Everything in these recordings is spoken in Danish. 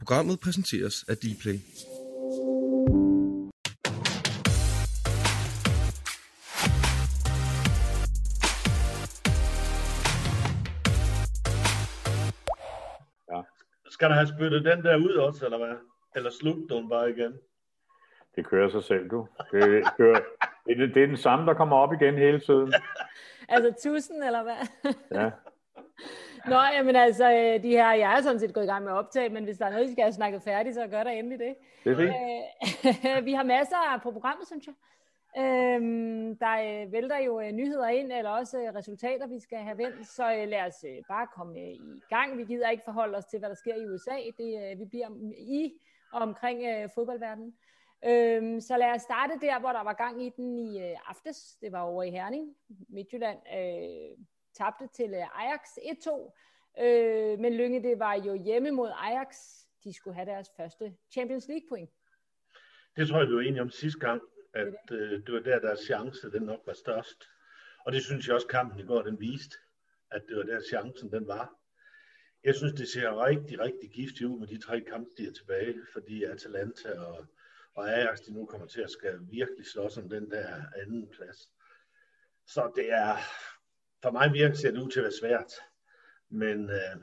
Programmet præsenteres af Dplay. Skal der have spyttet den der ud også, eller hvad? Eller slugt den bare igen? Det kører sig selv, du. Det, kører, det, er- det er den samme, der kommer op igen hele tiden. Altså tusind, eller hvad? Ja. Nå, jamen altså, øh, de her, jeg er sådan set gået i gang med at optage, men hvis der er noget, vi skal have snakket færdigt, så gør der endelig det. Det er fint. Øh, vi har masser på programmet, synes jeg. Øhm, der øh, vælter jo øh, nyheder ind, eller også øh, resultater, vi skal have vendt, så øh, lad os øh, bare komme øh, i gang. Vi gider ikke forholde os til, hvad der sker i USA. Det, øh, vi bliver i og omkring øh, fodboldverdenen. Øhm, så lad os starte der, hvor der var gang i den i øh, aftes. Det var over i Herning. Midtjylland øh, tabte til øh, Ajax 1-2. Øh, men Lynge, det var jo hjemme mod Ajax. De skulle have deres første Champions League point. Det tror jeg, vi var enige om sidste gang, at øh, det var der, deres chance, den nok var størst. Og det synes jeg også, kampen i går, den viste, at det var der, chancen den var. Jeg synes, det ser rigtig, rigtig giftigt ud med de tre kampe, de er tilbage, fordi Atalanta og, og Ajax, de nu kommer til at skal virkelig slås om den der anden plads. Så det er, for mig virker ser det ud til at være svært. Men øh,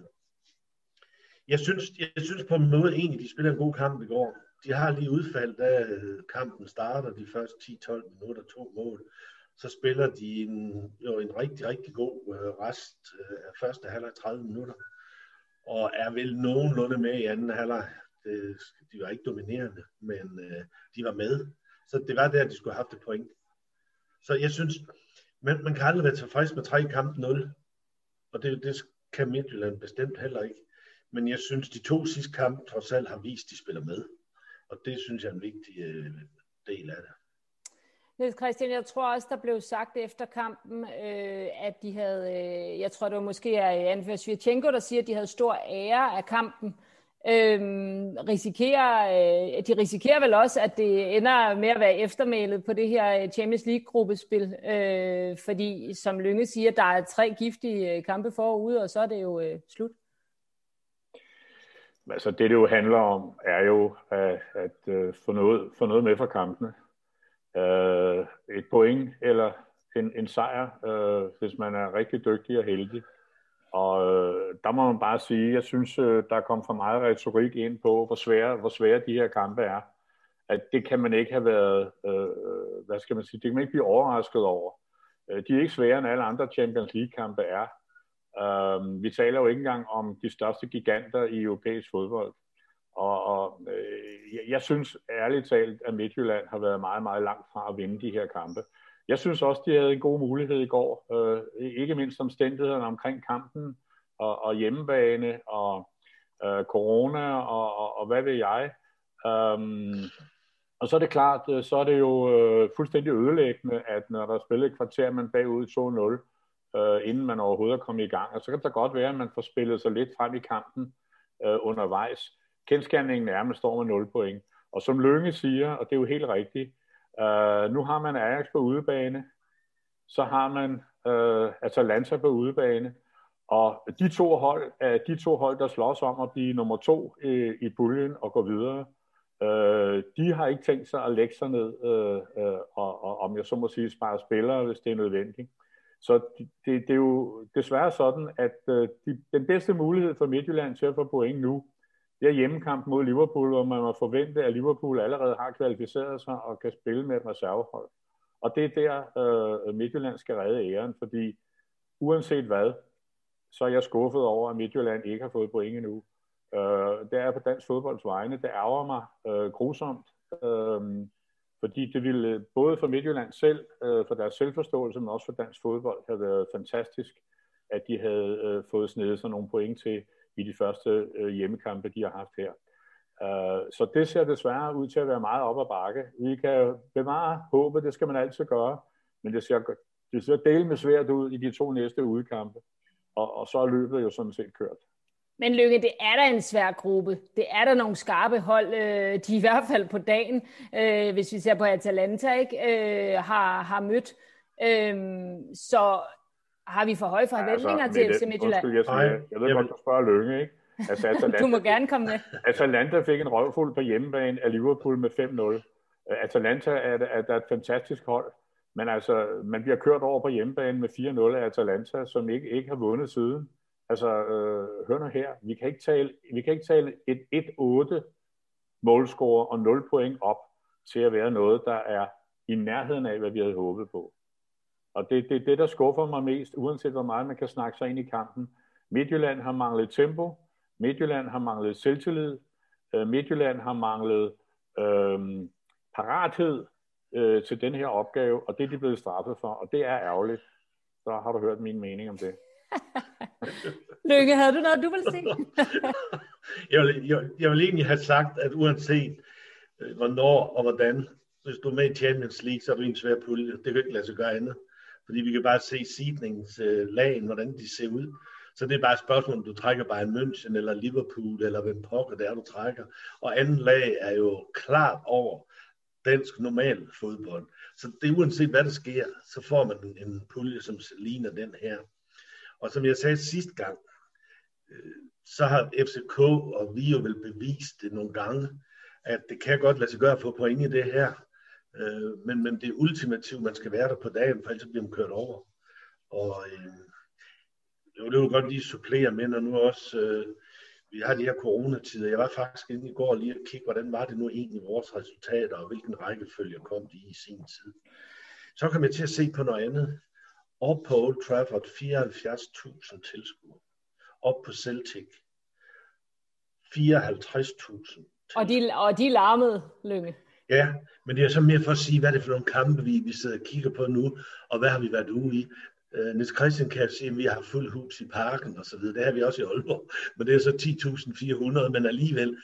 jeg, synes, jeg synes på en måde egentlig, de spiller en god kamp i går. De har lige udfald, da øh, kampen starter, de første 10-12 minutter, to mål. Så spiller de en, jo en rigtig, rigtig god øh, rest øh, af første halvleg 30 minutter. Og er vel nogenlunde med i anden halvleg. De var ikke dominerende, men øh, de var med. Så det var der, de skulle have haft et point. Så jeg synes, men man kan aldrig være tilfreds med tre kamp 0. Og det, det kan Midtjylland bestemt heller ikke. Men jeg synes, de to sidste kampe trods alt har vist, at de spiller med. Og det synes jeg er en vigtig øh, del af det. Niels Christian, jeg tror også, der blev sagt efter kampen, øh, at de havde, øh, jeg tror det var måske øh, er Anfer der siger, at de havde stor ære af kampen. Øhm, risikerer, øh, de risikerer vel også, at det ender med at være eftermælet på det her øh, Champions League-gruppespil, øh, fordi som Lynge siger, der er tre giftige øh, kampe forude, og så er det jo øh, slut. Altså det, det jo handler om, er jo at, at øh, få, noget, få noget med fra kampene. Øh, et point eller en, en sejr, øh, hvis man er rigtig dygtig og heldig. Og øh, der må man bare sige, jeg synes, øh, der kom for meget retorik ind på, hvor svære, hvor svære de her kampe er. At det kan man ikke have været, øh, hvad skal man sige, det kan man ikke blive overrasket over. Øh, de er ikke sværere end alle andre Champions League-kampe er. Øh, vi taler jo ikke engang om de største giganter i europæisk fodbold. Og, og øh, jeg, jeg synes ærligt talt, at Midtjylland har været meget, meget langt fra at vinde de her kampe. Jeg synes også, de havde en god mulighed i går. Øh, ikke mindst omstændighederne omkring kampen og, og hjemmebane og øh, corona og, og, og hvad ved jeg. Um, og så er det klart, øh, så er det jo øh, fuldstændig ødelæggende, at når der er spillet et kvarter, man bagud 2-0, øh, inden man overhovedet er kommet i gang. Og så kan det godt være, at man får spillet sig lidt frem i kampen øh, undervejs. Kendskærningen er, at man står med 0 point. Og som Lønge siger, og det er jo helt rigtigt, øh, nu har man Ajax på udebane, så har man øh, Atalanta på udebane, og de to hold, er de to hold, der slås om at blive nummer to i, i puljen og gå videre, øh, de har ikke tænkt sig at lægge sig ned, øh, øh, og, og om jeg så må sige, spare spillere, hvis det er nødvendigt. Så det, det, det er jo desværre sådan, at øh, de, den bedste mulighed for Midtjylland til at få point nu, det er hjemmekamp mod Liverpool, hvor man må forvente, at Liverpool allerede har kvalificeret sig og kan spille med et reservehold. Og det er der, øh, Midtjylland skal redde æren, fordi uanset hvad, så er jeg skuffet over, at Midtjylland ikke har fået point endnu. Øh, det er på dansk fodbolds vegne. Det ærger mig øh, grusomt, øh, fordi det ville øh, både for Midtjylland selv, øh, for deres selvforståelse, men også for dansk fodbold, have været fantastisk, at de havde øh, fået snedet sig nogle point til i de første øh, hjemmekampe, de har haft her. Øh, så det ser desværre ud til at være meget op ad bakke. Vi kan bevare håbet, det skal man altid gøre, men det ser, det ser del med svært ud i de to næste udkampe, og, og så er løbet jo sådan set kørt. Men Lykke, det er da en svær gruppe. Det er der nogle skarpe hold, øh, de i hvert fald på dagen, øh, hvis vi ser på Atalanta, ikke, øh, har, har mødt. Øh, så har vi for høje forventninger ja, altså, til FC Midtjylland? Undskyld, jeg, jeg, jeg ved godt, du spørger Lønge, ikke? Altså, Atalanta, du må gerne komme med. Atalanta fik en røvfuld på hjemmebane af Liverpool med 5-0. Atalanta er, er, er et fantastisk hold, men altså, man bliver kørt over på hjemmebane med 4-0 af Atalanta, som ikke, ikke har vundet siden. Altså, øh, hør nu her, vi kan ikke tale, vi kan ikke tale et 1-8 målscore og 0 point op til at være noget, der er i nærheden af, hvad vi havde håbet på. Og det er det, det, der skuffer mig mest, uanset hvor meget man kan snakke sig ind i kampen. Midtjylland har manglet tempo, Midtjylland har manglet selvtillid, øh, Midtjylland har manglet øh, parathed øh, til den her opgave, og det er de blevet straffet for, og det er ærgerligt. Så har du hørt min mening om det. Lykke, havde du noget, du ville sige? jeg, vil, jeg, jeg vil egentlig have sagt, at uanset øh, hvornår og hvordan, hvis du er med i Champions League, så er du en svær pulje. Det kan ikke lade sig gøre andet. Fordi vi kan bare se sidningslagen, øh, hvordan de ser ud. Så det er bare et spørgsmål, om du trækker Bayern München eller Liverpool, eller hvem pokker det er, du trækker. Og anden lag er jo klart over dansk normal fodbold. Så det uanset hvad der sker, så får man en pulje, som ligner den her. Og som jeg sagde sidste gang, øh, så har FCK og vi jo vel bevist det nogle gange, at det kan godt lade sig gøre at få point i det her. Øh, men, men det er ultimativt, man skal være der på dagen, for ellers bliver man kørt over. Og øh, jo, det vil godt lige supplere med, når nu også øh, vi har de her coronatider. Jeg var faktisk inde i går lige at kigge, hvordan var det nu egentlig vores resultater, og hvilken rækkefølge kom de i sin tid. Så kom jeg til at se på noget andet. Op på Old Trafford 74.000 tilskuere. Op på Celtic 54.000. Og de, og de larmede, Lønge. Ja, men det er så mere for at sige, hvad er det for nogle kampe, vi, vi sidder og kigger på nu, og hvad har vi været ude i. Øh, Niels Christian kan sige, at vi har fuld hus i parken og så videre. Det har vi også i Aalborg, men det er så 10.400, men alligevel,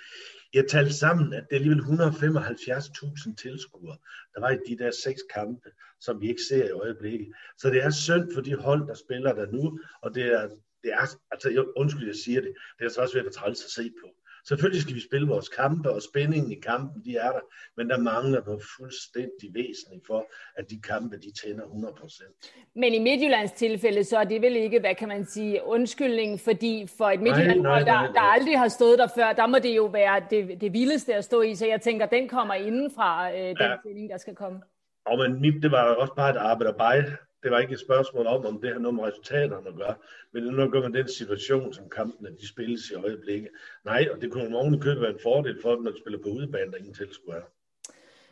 jeg talte sammen, at det er alligevel 175.000 tilskuere, der var i de der seks kampe, som vi ikke ser i øjeblikket. Så det er synd for de hold, der spiller der nu, og det er, det er altså, undskyld, jeg siger det, det er så også ved at træls at se på. Selvfølgelig skal vi spille vores kampe, og spændingen i kampen, de er der, men der mangler noget fuldstændig væsentligt for, at de kampe, de tænder 100%. Men i Midtjyllands tilfælde, så er det vel ikke, hvad kan man sige, undskyldning, fordi for et Midtjylland, der, der aldrig har stået der før, der må det jo være det, det vildeste at stå i, så jeg tænker, den kommer indenfra, øh, den ja. sending, der skal komme. Og men det var også bare et arbejde det var ikke et spørgsmål om, om det har noget med resultaterne at gøre, men det har noget at gøre med den situation, som kampene de spilles i øjeblikket. Nej, og det kunne oven købe være en fordel for dem, når de spiller på udebane, der ingen tilskuer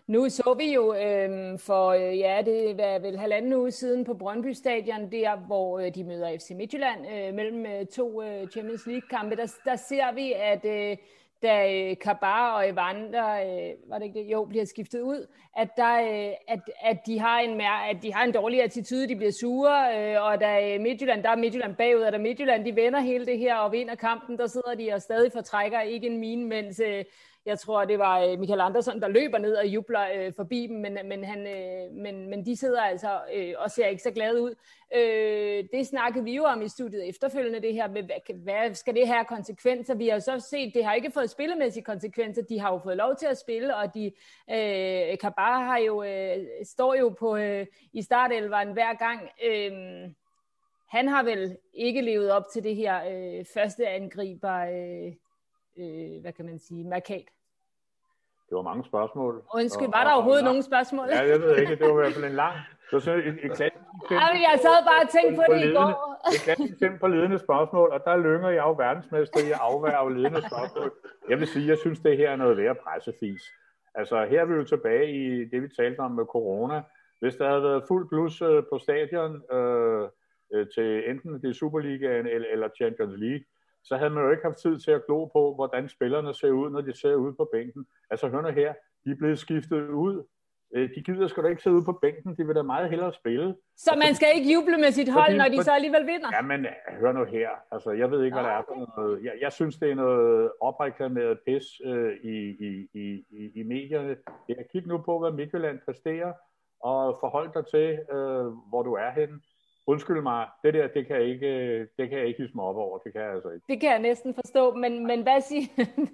Nu så vi jo øh, for, øh, ja, det var vel halvanden uge siden på Brøndby Stadion, der hvor øh, de møder FC Midtjylland øh, mellem øh, to øh, Champions League-kampe, der, der ser vi, at øh, da øh, Kabar og Evander, øh, var det ikke det? Jo, bliver skiftet ud, at, der, øh, at, at, de har en mere, at de har en dårlig attitude, de bliver sure, og da Midtjylland, der er Midtjylland bagud, og da Midtjylland, de vender hele det her og vinder kampen, der sidder de og stadig fortrækker ikke en mine, mens jeg tror, det var øh, Michael Andersen, der løber ned og jubler øh, forbi dem, men, men, han, øh, men, men de sidder altså øh, og ser ikke så glade ud. Øh, det snakkede vi jo om i studiet efterfølgende, det her med, hvad, hvad skal det have konsekvenser? Vi har så set, det har ikke fået spillemæssige konsekvenser, de har jo fået lov til at spille, og de, øh, Kabar har jo, øh, står jo på, øh, i startelveren hver gang. Øh, han har vel ikke levet op til det her øh, første angriber... Øh, øh, hvad kan man sige, markat? Det var mange spørgsmål. Undskyld, var der overhovedet nogen spørgsmål? Ja, jeg ved ikke, det var i hvert fald en lang. Det var sådan et, et klassisk Jamen, jeg sad bare og tænkte på, på det i går. Et klassisk eksempel på ledende spørgsmål, og der lynger jeg jo verdensmester i at afværge ledende spørgsmål. Jeg vil sige, jeg synes, det her er noget værd pressefis. Altså, her er vi jo tilbage i det, vi talte om med corona. Hvis der havde været fuld plus øh, på stadion øh, øh, til enten det Superligaen eller Champions League, så havde man jo ikke haft tid til at glo på, hvordan spillerne ser ud, når de ser ud på bænken. Altså hør her, de er blevet skiftet ud. Øh, de gider sgu da ikke sidde ude på bænken, de vil da meget hellere spille. Så man skal ikke juble med sit hold, fordi, når de så alligevel vinder? Jamen, hør nu her. Altså, jeg ved ikke, hvad okay. det er for noget. Jeg, jeg synes, det er noget opreklameret pis øh, i, i, i, i, medierne. Jeg kigge nu på, hvad Midtjylland præsterer, og forhold dig til, øh, hvor du er henne. Undskyld mig, det der, det kan jeg ikke, det kan jeg ikke hisse mig op over, det kan jeg altså ikke. Det kan jeg næsten forstå, men, men hvad siger,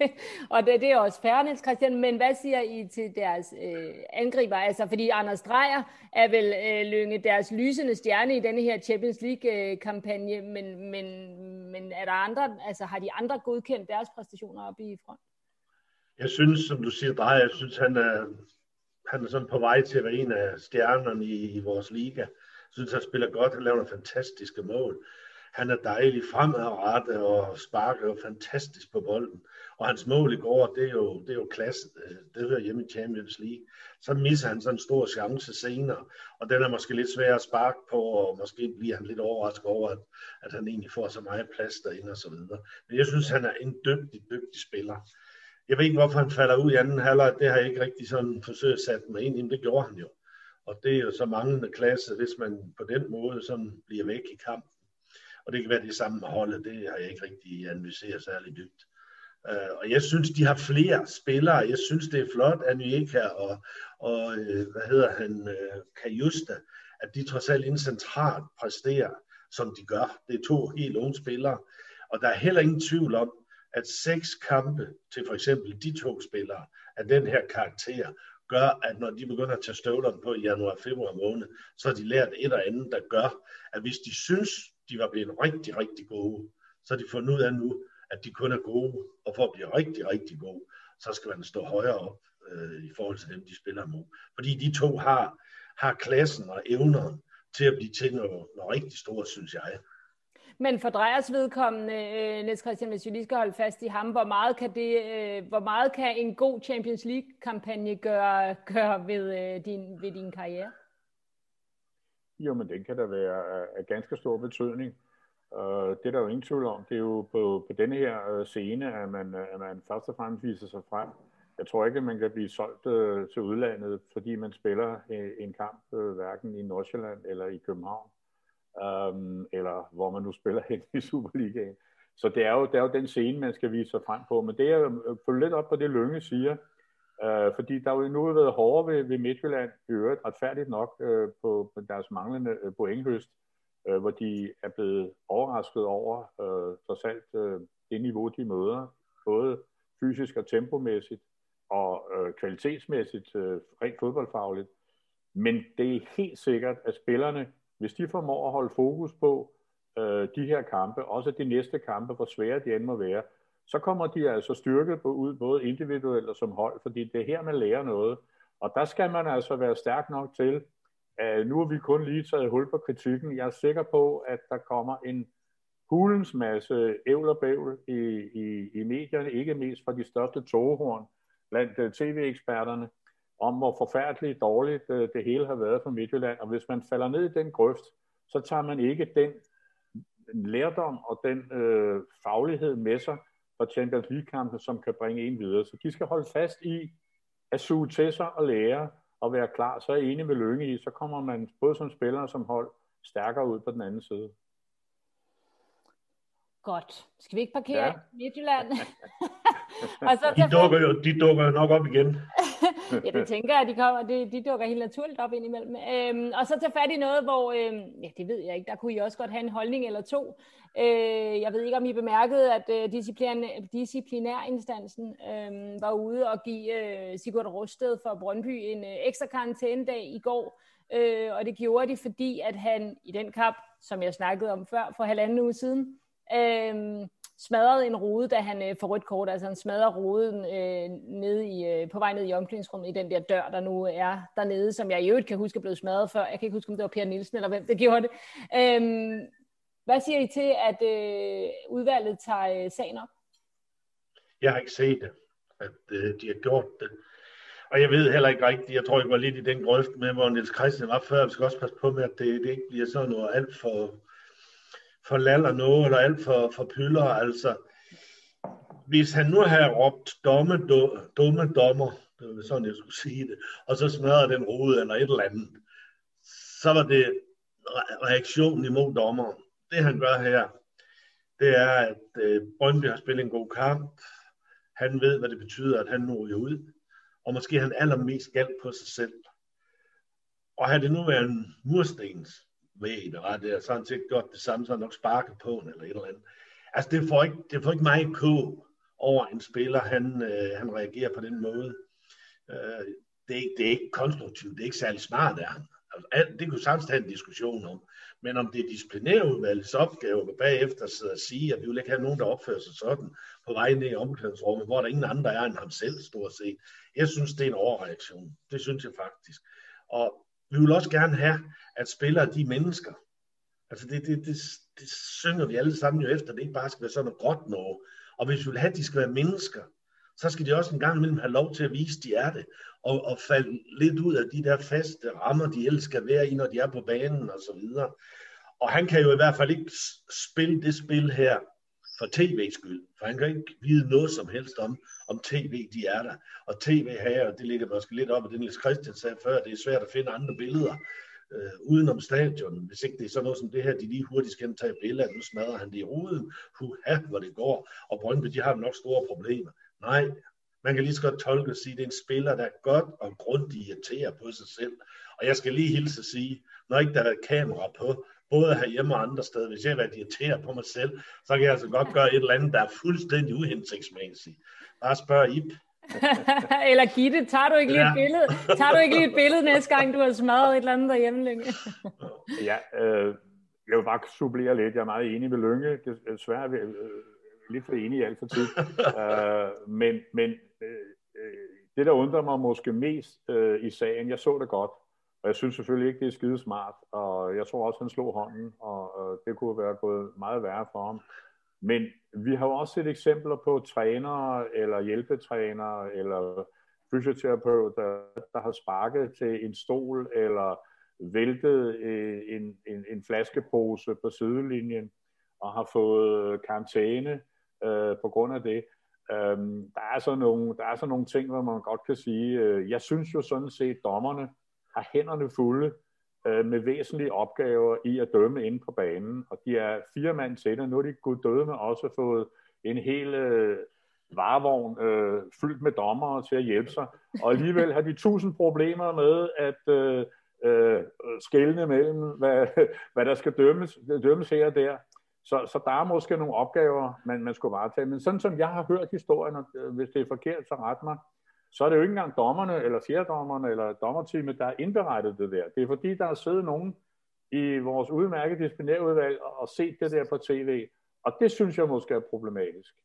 og det, det er også Niels Christian, men hvad siger I til deres øh, angriber? Altså, fordi Anders Dreyer er vel øh, Lønge deres lysende stjerne i denne her Champions League-kampagne, men, men, men er der andre, altså har de andre godkendt deres præstationer op i front? Jeg synes, som du siger, Dreyer, jeg synes, han er, han er sådan på vej til at være en af stjernerne i, i vores liga synes, han spiller godt. Han laver nogle fantastiske mål. Han er dejlig fremadrettet og sparker fantastisk på bolden. Og hans mål i går, det er jo, det er jo klasse. Det hører hjemme i Champions League. Så misser han sådan en stor chance senere. Og den er måske lidt svær at sparke på, og måske bliver han lidt overrasket over, at, at han egentlig får så meget plads derinde og så videre. Men jeg synes, han er en dygtig, dygtig spiller. Jeg ved ikke, hvorfor han falder ud i anden halvleg. Det har jeg ikke rigtig sådan forsøgt at sætte mig ind i, men det gjorde han jo. Og det er jo så manglende klasse, hvis man på den måde sådan bliver væk i kampen. Og det kan være det samme med holdet, det har jeg ikke rigtig analyseret særlig dybt. Uh, og jeg synes, de har flere spillere. Jeg synes, det er flot, at Nyeka og, og uh, hvad hedder han, uh, Kajusta, at de trods alt inden centralt præsterer, som de gør. Det er to helt unge spillere. Og der er heller ingen tvivl om, at seks kampe til for eksempel de to spillere af den her karakter gør, at når de begynder at tage støvlerne på i januar-februar måned, så har de lært et eller andet, der gør, at hvis de synes, de var blevet rigtig, rigtig gode, så har de fundet ud af nu, at de kun er gode, og for at blive rigtig, rigtig gode, så skal man stå højere op øh, i forhold til dem, de spiller mod. Fordi de to har, har klassen og evnerne til at blive til noget, noget rigtig stort, synes jeg. Men for Drejers vedkommende, øh, Niels Christian, hvis vi lige skal holde fast i ham, hvor meget kan, det, øh, hvor meget kan en god Champions League-kampagne gøre, gøre ved, øh, din, ved din karriere? Jo, men den kan da være af ganske stor betydning. Uh, det er der jo ingen tvivl om. Det er jo på, på denne her øh, scene, at man, øh, at man først og fremmest viser sig frem. Jeg tror ikke, at man kan blive solgt uh, til udlandet, fordi man spiller uh, en kamp uh, hverken i Nordsjælland eller i København øhm, eller hvor man nu spiller hen i Superligaen. Så det er, jo, det er jo den scene, man skal vise sig frem på. Men det er øh, jo lidt op på det, Lønge siger, øh, fordi der er jo nu været hårdere ved, ved Midtjylland, i øvrigt retfærdigt nok, øh, på, på deres manglende øh, pointhøst, øh, hvor de er blevet overrasket over, øh, trods alt øh, det niveau, de møder, både fysisk og tempomæssigt, og øh, kvalitetsmæssigt, øh, rent fodboldfagligt. Men det er helt sikkert, at spillerne hvis de formår at holde fokus på øh, de her kampe, også de næste kampe, hvor svære de end må være, så kommer de altså styrket på ud, både individuelt og som hold, fordi det er her, man lærer noget. Og der skal man altså være stærk nok til, at nu har vi kun lige taget hul på kritikken. Jeg er sikker på, at der kommer en hulens masse ævl og bævl i, i, i medierne, ikke mindst fra de største togehorn blandt øh, tv-eksperterne, om hvor forfærdeligt dårligt øh, det hele har været for Midtjylland. Og hvis man falder ned i den grøft, så tager man ikke den lærdom og den øh, faglighed med sig fra Champions League-kampen, som kan bringe en videre. Så de skal holde fast i at suge til sig og lære og være klar. Så er jeg enig med Lønge i, så kommer man både som spiller og som hold stærkere ud på den anden side. Godt. Skal vi ikke parkere ja. Midtjylland? og så de, dukker jo, de dukker jo nok op igen. ja, det tænker jeg, de, kommer, de, de dukker helt naturligt op indimellem. Øhm, og så tage fat i noget, hvor, øhm, ja, det ved jeg ikke, der kunne I også godt have en holdning eller to. Øh, jeg ved ikke, om I bemærkede, at øh, disciplinær, disciplinærinstansen øh, var ude og give øh, Sigurd Rosted for Brøndby en øh, ekstra karantænedag i går. Øh, og det gjorde de, fordi at han i den kamp, som jeg snakkede om før, for halvanden uge siden, øh, smadrede en rode, da han øh, får rødt kort. Altså han smadrer roden øh, nede i, øh, på vej ned i omklædningsrummet i den der dør, der nu er dernede, som jeg i øvrigt kan huske er blevet smadret før. Jeg kan ikke huske, om det var Per Nielsen eller hvem, det gjorde det. Øhm, hvad siger I til, at øh, udvalget tager øh, sagen op? Jeg har ikke set det, at øh, de har gjort det. Og jeg ved heller ikke rigtigt, jeg tror, jeg var lidt i den grøft med, hvor Niels Christian var før. Vi skal også passe på med, at det, det ikke bliver sådan noget alt for for laller noget, eller alt for, for pyller. Altså, hvis han nu havde råbt dumme, dumme dommer, det var sådan, jeg skulle sige det, og så smadrede den rode eller et eller andet, så var det reaktionen imod dommeren. Det han gør her, det er, at øh, Brøndby har spillet en god kamp. Han ved, hvad det betyder, at han nu når ud. Og måske han allermest galt på sig selv. Og havde det nu været en murstens ved det ret der, så har han det samme, så har nok sparket på eller et eller andet. Altså, det får ikke, det får ikke mig kog over en spiller, han, øh, han reagerer på den måde. Øh, det, er ikke, det er ikke konstruktivt, det er ikke særlig smart af ham. Altså, alt, det kunne sagtens have en diskussion om. Men om det er disciplinærudvalgets opgave bagefter sidde og sige, at vi vil ikke have nogen, der opfører sig sådan på vej ned i omklædningsrummet, hvor der ingen andre er end ham selv, stort set. Jeg synes, det er en overreaktion. Det synes jeg faktisk. Og vi vil også gerne have, at spillere de mennesker. Altså det, det, det, det synger vi alle sammen jo efter, det ikke bare skal være sådan noget gråt noget. Og hvis vi vil have, at de skal være mennesker, så skal de også en gang imellem have lov til at vise, at de er det, og, og falde lidt ud af de der faste rammer, de ellers skal være i, når de er på banen og så videre. Og han kan jo i hvert fald ikke spille det spil her for tv's skyld, for han kan ikke vide noget som helst om, om tv de er der. Og tv her, det ligger måske lidt op og det, Niels Christian sagde før, det er svært at finde andre billeder øh, udenom stadion, hvis ikke det er sådan noget som det her, de lige hurtigt skal tage billeder, nu smadrer han det i ruden, huha, hvor det går, og Brøndby, de har nok store problemer. Nej, man kan lige så godt tolke og sige, at det er en spiller, der godt og grundigt irriterer på sig selv. Og jeg skal lige hilse at sige, når ikke der er kamera på, både herhjemme og andre steder, hvis jeg har været irriteret på mig selv, så kan jeg altså godt gøre et eller andet, der er fuldstændig uhensigtsmæssigt. Bare spørg Ip. eller Gitte, tager du ikke lige ja. et billede? Tager du ikke lige et billede næste gang, du har smadret et eller andet derhjemme, Lynge? ja, øh, jeg vil bare supplere lidt. Jeg er meget enig med Lønge. Det er svært øh, lidt for enig i alt for tid. uh, men men uh, det, der undrer mig måske mest uh, i sagen, jeg så det godt, og jeg synes selvfølgelig ikke, det er skide smart, og jeg tror også, han slog hånden, og øh, det kunne være gået meget værre for ham. Men vi har jo også set eksempler på trænere, eller hjælpetrænere, eller fysioterapeuter, der har sparket til en stol, eller væltet øh, en, en, en flaskepose på sidelinjen, og har fået øh, karantæne øh, på grund af det. Øhm, der, er så nogle, der er så nogle ting, hvor man godt kan sige, øh, jeg synes jo sådan set, dommerne har hænderne fulde øh, med væsentlige opgaver i at dømme inde på banen, og de er fire mand til det. Nu er de gået døde med også fået en hel øh, varevogn øh, fyldt med dommere til at hjælpe sig, og alligevel har de tusind problemer med at øh, øh, skælne mellem, hvad, hvad der skal dømmes, dømmes her og der. Så, så der er måske nogle opgaver, man, man skulle varetage. Men sådan som jeg har hørt historien, og øh, hvis det er forkert, så ret mig, så er det jo ikke engang dommerne, eller fjerdommerne, eller dommerteamet, der har indberettet det der. Det er fordi, der er siddet nogen i vores udmærkede disciplinærudvalg og set det der på tv. Og det synes jeg måske er problematisk.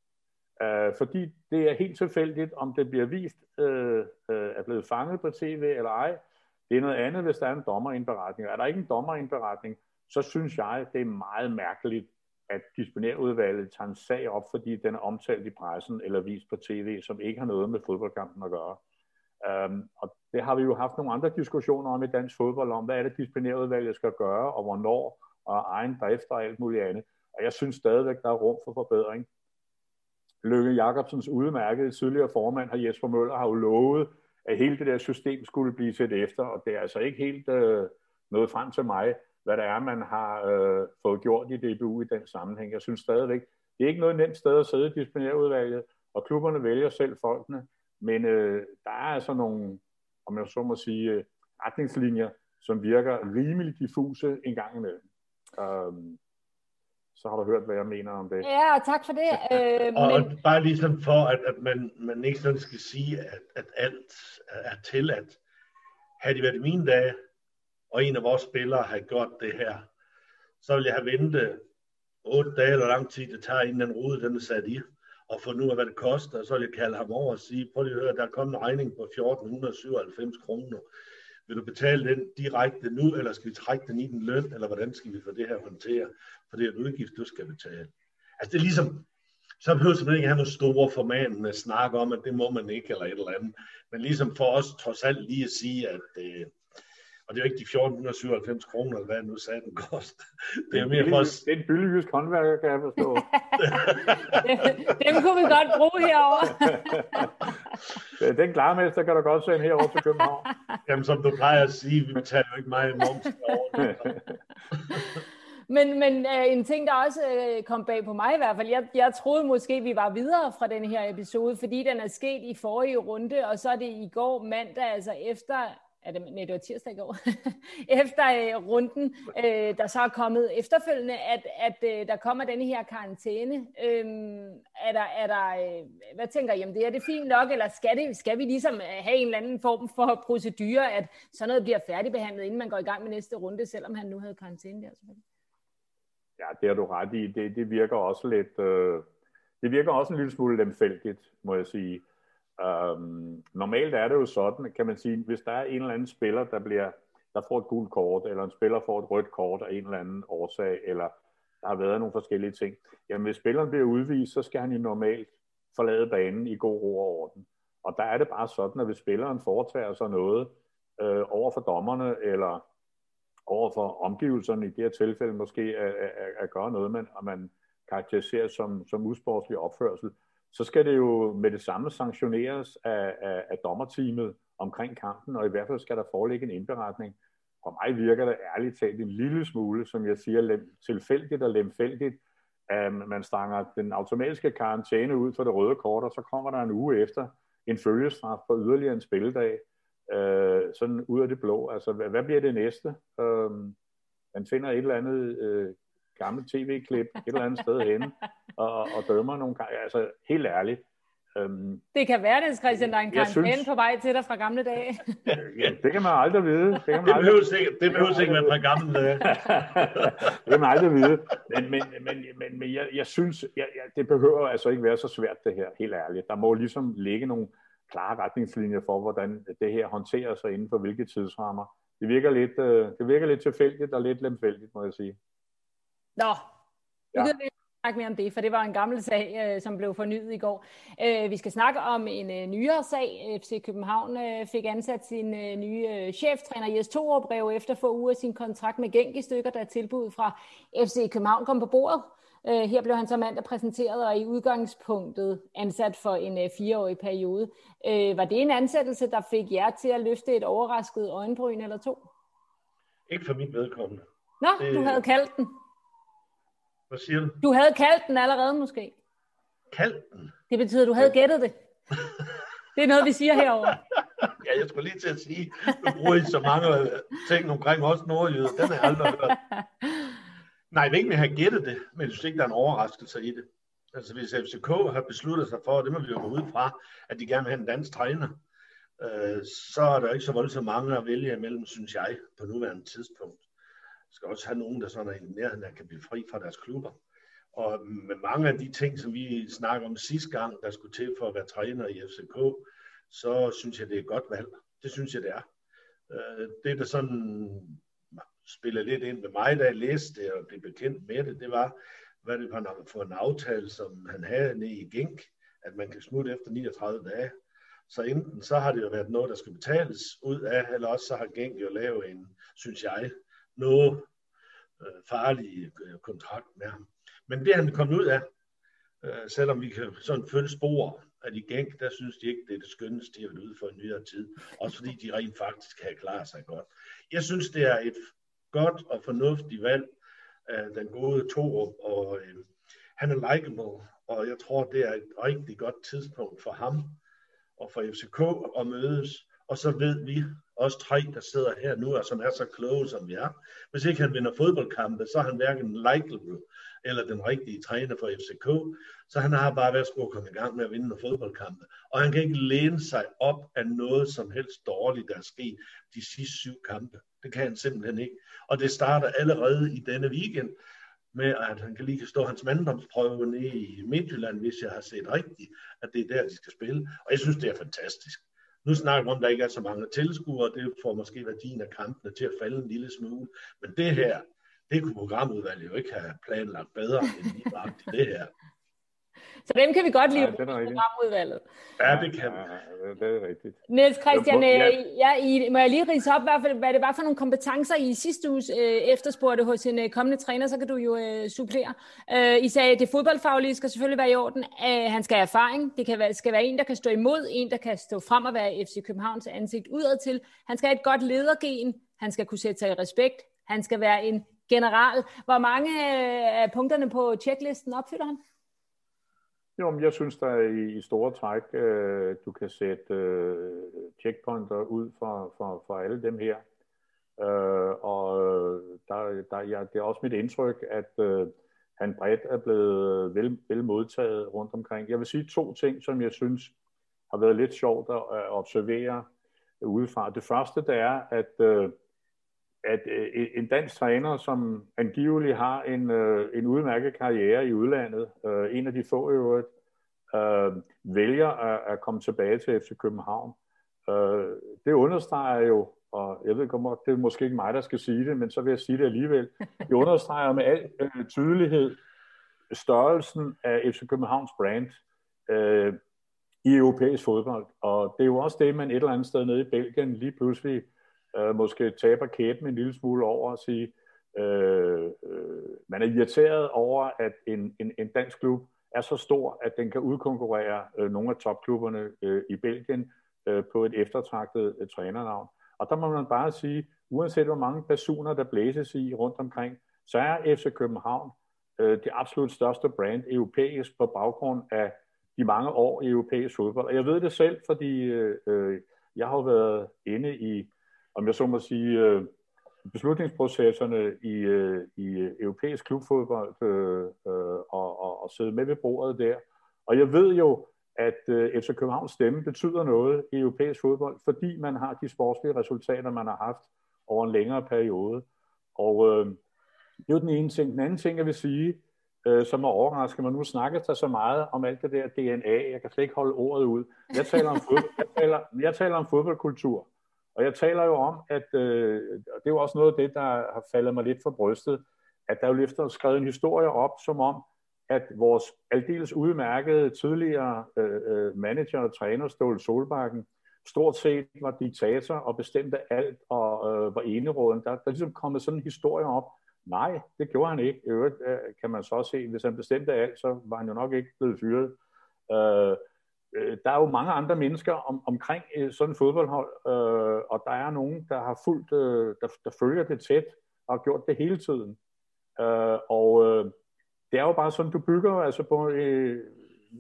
Uh, fordi det er helt tilfældigt, om det bliver vist, uh, uh, er blevet fanget på tv eller ej. Det er noget andet, hvis der er en dommerindberetning. Er der ikke en dommerindberetning, så synes jeg, det er meget mærkeligt, at disciplinærudvalget tager en sag op, fordi den er omtalt i pressen eller vist på tv, som ikke har noget med fodboldkampen at gøre. Um, og det har vi jo haft nogle andre diskussioner om i dansk fodbold, om hvad er det disciplinærudvalget skal gøre, og hvornår, og egen drift og alt muligt andet. Og jeg synes stadigvæk, der er rum for forbedring. Løkke Jacobsens udmærkede tidligere formand, har Jesper Møller, har jo lovet, at hele det der system skulle blive set efter, og det er altså ikke helt øh, noget frem til mig hvad det er, man har øh, fået gjort i DBU i den sammenhæng. Jeg synes stadigvæk, det er ikke noget nemt sted at sidde i disciplinærudvalget, og klubberne vælger selv folkene, men øh, der er altså nogle, om jeg så må sige, øh, retningslinjer, som virker rimelig diffuse en gang imellem. Um, så har du hørt, hvad jeg mener om det. Ja, tak for det. Øh, og, men... og bare ligesom for, at, at man, man ikke sådan skal sige, at, at alt er tilladt. Havde det været i mine dage, og en af vores spillere har gjort det her, så ville jeg have ventet otte dage eller lang tid, det tager, inden den rode den er sat i, og få nu af, hvad det koster, og så vil jeg kalde ham over og sige, prøv lige at høre, der er kommet en regning på 1497 kroner. Vil du betale den direkte nu, eller skal vi trække den i den løn, eller hvordan skal vi få det her håndteret? For det er en udgift, du skal betale. Altså det er ligesom, så behøver man ikke have nogle store formanende snak om, at det må man ikke, eller et eller andet. Men ligesom for os trods alt lige at sige, at øh, og det er jo ikke de 1497 kroner, eller hvad jeg nu sagde, den kost. Det er, mere for os... Det er en billig jysk håndværker, kan jeg forstå. Dem kunne vi godt bruge herovre. den klarmester kan du godt sende herover til København. Jamen, som du plejer at sige, vi betaler jo ikke meget moms Men, men øh, en ting, der også øh, kom bag på mig i hvert fald, jeg, jeg troede måske, vi var videre fra den her episode, fordi den er sket i forrige runde, og så er det i går mandag, altså efter er det, nej, det var tirsdag i går, efter øh, runden, øh, der så er kommet efterfølgende, at, at øh, der kommer denne her karantæne. Øh, er der, er der, øh, hvad tænker I om det? Er det fint nok, eller skal, det, skal vi ligesom øh, have en eller anden form for procedure, at sådan noget bliver færdigbehandlet, inden man går i gang med næste runde, selvom han nu havde karantæne der? Selvfølgelig? Ja, det har du ret i. Det, det virker også lidt... Øh, det virker også en lille smule lemfældigt, må jeg sige. Um, normalt er det jo sådan, kan man sige, hvis der er en eller anden spiller, der bliver der får et gult kort, eller en spiller får et rødt kort af en eller anden årsag, eller der har været nogle forskellige ting. Jamen, hvis spilleren bliver udvist, så skal han jo normalt forlade banen i god ro og orden. Og der er det bare sådan, at hvis spilleren foretager sig noget øh, over for dommerne, eller over for omgivelserne i det her tilfælde måske at, at, at gøre noget, man, og man karakteriserer som, som usportslig opførsel, så skal det jo med det samme sanktioneres af, af, af dommerteamet omkring kampen, og i hvert fald skal der foreligge en indberetning. For mig virker det ærligt talt en lille smule, som jeg siger, tilfældigt og lemfældigt, at man stanger den automatiske karantæne ud for det røde kort, og så kommer der en uge efter en følgestraf på yderligere en spilledag, øh, sådan ud af det blå. Altså, hvad, hvad bliver det næste? Øh, man finder et eller andet øh, gammelt tv-klip et eller andet sted henne, og, og dømmer nogle gange. Altså, helt ærligt. Øhm, det kan være det, Christian, der er en karantæne synes... på vej til dig fra gamle dage. ja, det kan man aldrig vide. Det, kan man det behøver ikke, det behøver ikke være fra gamle dage. det kan man aldrig vide. Men, men, men, men, men jeg, jeg synes, jeg, jeg, det behøver altså ikke være så svært det her, helt ærligt. Der må ligesom ligge nogle klare retningslinjer for, hvordan det her håndterer sig inden for hvilke tidsrammer. Det virker lidt, øh, det virker lidt tilfældigt og lidt lemfældigt, må jeg sige. Nå, ja. vi snakke mere om det, for det var en gammel sag, øh, som blev fornyet i går. Øh, vi skal snakke om en øh, nyere sag. FC København fik ansat sin nye cheftræner Jes Torup efter få uger sin kontrakt med Genk stykker, der tilbud fra FC København kom på bordet. Her blev han så mandag præsenteret og i udgangspunktet ansat for en fireårig periode. Var det en ansættelse, der fik jer til at løfte et overrasket øjenbryn eller to? Ikke for mit vedkommende. Nå, det... du havde kaldt den. Hvad siger du? Du havde kaldt den allerede måske. Kaldt den? Det betyder, at du havde gættet det. Det er noget, vi siger herover. ja, jeg skulle lige til at sige, du bruger I så mange ting omkring os nordjyder. Den har jeg aldrig hørt. Nej, jeg vil ikke have gættet det, men jeg synes ikke, der er en overraskelse i det. Altså hvis FCK har besluttet sig for, og det må vi jo gå ud fra, at de gerne vil have en dansk træner, øh, så er der ikke så voldsomt mange at vælge imellem, synes jeg, på nuværende tidspunkt skal også have nogen, der sådan er i nærheden, der kan blive fri fra deres klubber. Og med mange af de ting, som vi snakker om sidste gang, der skulle til for at være træner i FCK, så synes jeg, det er et godt valg. Det synes jeg, det er. Øh, det, der sådan spiller lidt ind med mig, da jeg læste det og blev bekendt med det, det var, hvad det var for en aftale, som han havde nede i Genk, at man kan smutte efter 39 dage. Så enten så har det jo været noget, der skal betales ud af, eller også så har Genk jo lavet en, synes jeg, noget øh, farlig øh, kontrakt med ham. Men det han kom ud af, øh, selvom vi kan sådan følge spor af de gæng, der synes de ikke, det er det skønneste, de har været ude for en nyere tid. Også fordi de rent faktisk kan klare sig godt. Jeg synes, det er et godt og fornuftigt valg af den gode Torup, og øh, han er likable, og jeg tror, det er et rigtig godt tidspunkt for ham og for FCK at mødes. Og så ved vi, os tre, der sidder her nu, og som er så kloge, som vi er. Hvis ikke han vinder fodboldkampe, så er han hverken likable eller den rigtige træner for FCK. Så han har bare været skulle komme i gang med at vinde nogle fodboldkampe. Og han kan ikke læne sig op af noget som helst dårligt, der er sket de sidste syv kampe. Det kan han simpelthen ikke. Og det starter allerede i denne weekend med, at han kan lige kan stå hans manddomsprøve nede i Midtjylland, hvis jeg har set rigtigt, at det er der, de skal spille. Og jeg synes, det er fantastisk. Nu snakker vi om, at der ikke er så mange tilskuere, det får måske værdien af kampene til at falde en lille smule. Men det her, det kunne programudvalget jo ikke have planlagt bedre, end lige det her. Så dem kan vi godt lide ja, programudvalget. Ja, det kan. Ja, det er rigtigt. Niels Christian, ja. Øh, ja, I, må jeg lige rise op, hvad, hvad det var for nogle kompetencer, I sidste uge øh, efterspurgte hos en øh, kommende træner, så kan du jo øh, supplere. Øh, I sagde, at det fodboldfaglige skal selvfølgelig være i orden. Øh, han skal have erfaring. Det kan være, skal være en, der kan stå imod, en, der kan stå frem og være FC Københavns ansigt udad til. Han skal have et godt ledergen. Han skal kunne sætte sig i respekt. Han skal være en general. Hvor mange øh, af punkterne på checklisten opfylder han? Jo, men jeg synes, der i, i store træk, øh, du kan sætte øh, checkpointer ud for, for, for alle dem her. Øh, og øh, der, der, ja, det er også mit indtryk, at øh, han bredt er blevet øh, vel, vel modtaget rundt omkring. Jeg vil sige to ting, som jeg synes har været lidt sjovt at observere udefra. Det første, det er, at, øh, at øh, en dansk træner, som angiveligt har en, øh, en udmærket karriere i udlandet, øh, en af de få i øvrigt, øh, vælger at, at komme tilbage til FC København. Øh, det understreger jo, og jeg ved godt, det er måske ikke mig, der skal sige det, men så vil jeg sige det alligevel. Det understreger med al tydelighed størrelsen af FC Københavns brand i europæisk fodbold. Og det er jo også det, man et eller andet sted nede i Belgien lige pludselig øh, måske taber kæben en lille smule over at sige, øh, øh, man er irriteret over, at en, en, en dansk klub er så stor, at den kan udkonkurrere øh, nogle af topklubberne øh, i Belgien øh, på et eftertragtet øh, trænernavn. Og der må man bare sige, uanset hvor mange personer, der blæses i rundt omkring, så er FC København øh, det absolut største brand europæisk på baggrund af de mange år i europæisk fodbold. Og jeg ved det selv, fordi øh, øh jeg har været inde i, om jeg så må sige, øh, beslutningsprocesserne i, øh, i europæisk klubfodbold øh, øh, og, og, og sidde med ved bordet der. Og jeg ved jo, at øh, FC Københavns stemme betyder noget i europæisk fodbold, fordi man har de sportslige resultater, man har haft over en længere periode. Og øh, det er jo den ene ting. Den anden ting, jeg vil sige, øh, som er overrasket mig. Nu snakkes der så meget om alt det der DNA. Jeg kan slet ikke holde ordet ud. Jeg taler om, fodbold, jeg taler, jeg taler om fodboldkultur. Og jeg taler jo om, at øh, det er jo også noget af det, der har faldet mig lidt for brystet, at der er jo efter skrevet en historie op, som om, at vores aldeles udmærkede tidligere øh, øh, manager og træner, Ståle Solbakken, stort set var diktator og bestemte alt og øh, var eneråden. Der, der er ligesom kommet sådan en historie op, Nej, det gjorde han ikke. I øvrigt øh, kan man så se, hvis han bestemte alt, så var han jo nok ikke blevet fyret. Øh, øh, der er jo mange andre mennesker om, omkring sådan et fodboldhold, øh, og der er nogen, der har fulgt, øh, der, der følger det tæt og har gjort det hele tiden. Øh, og øh, det er jo bare sådan, du bygger altså på, øh,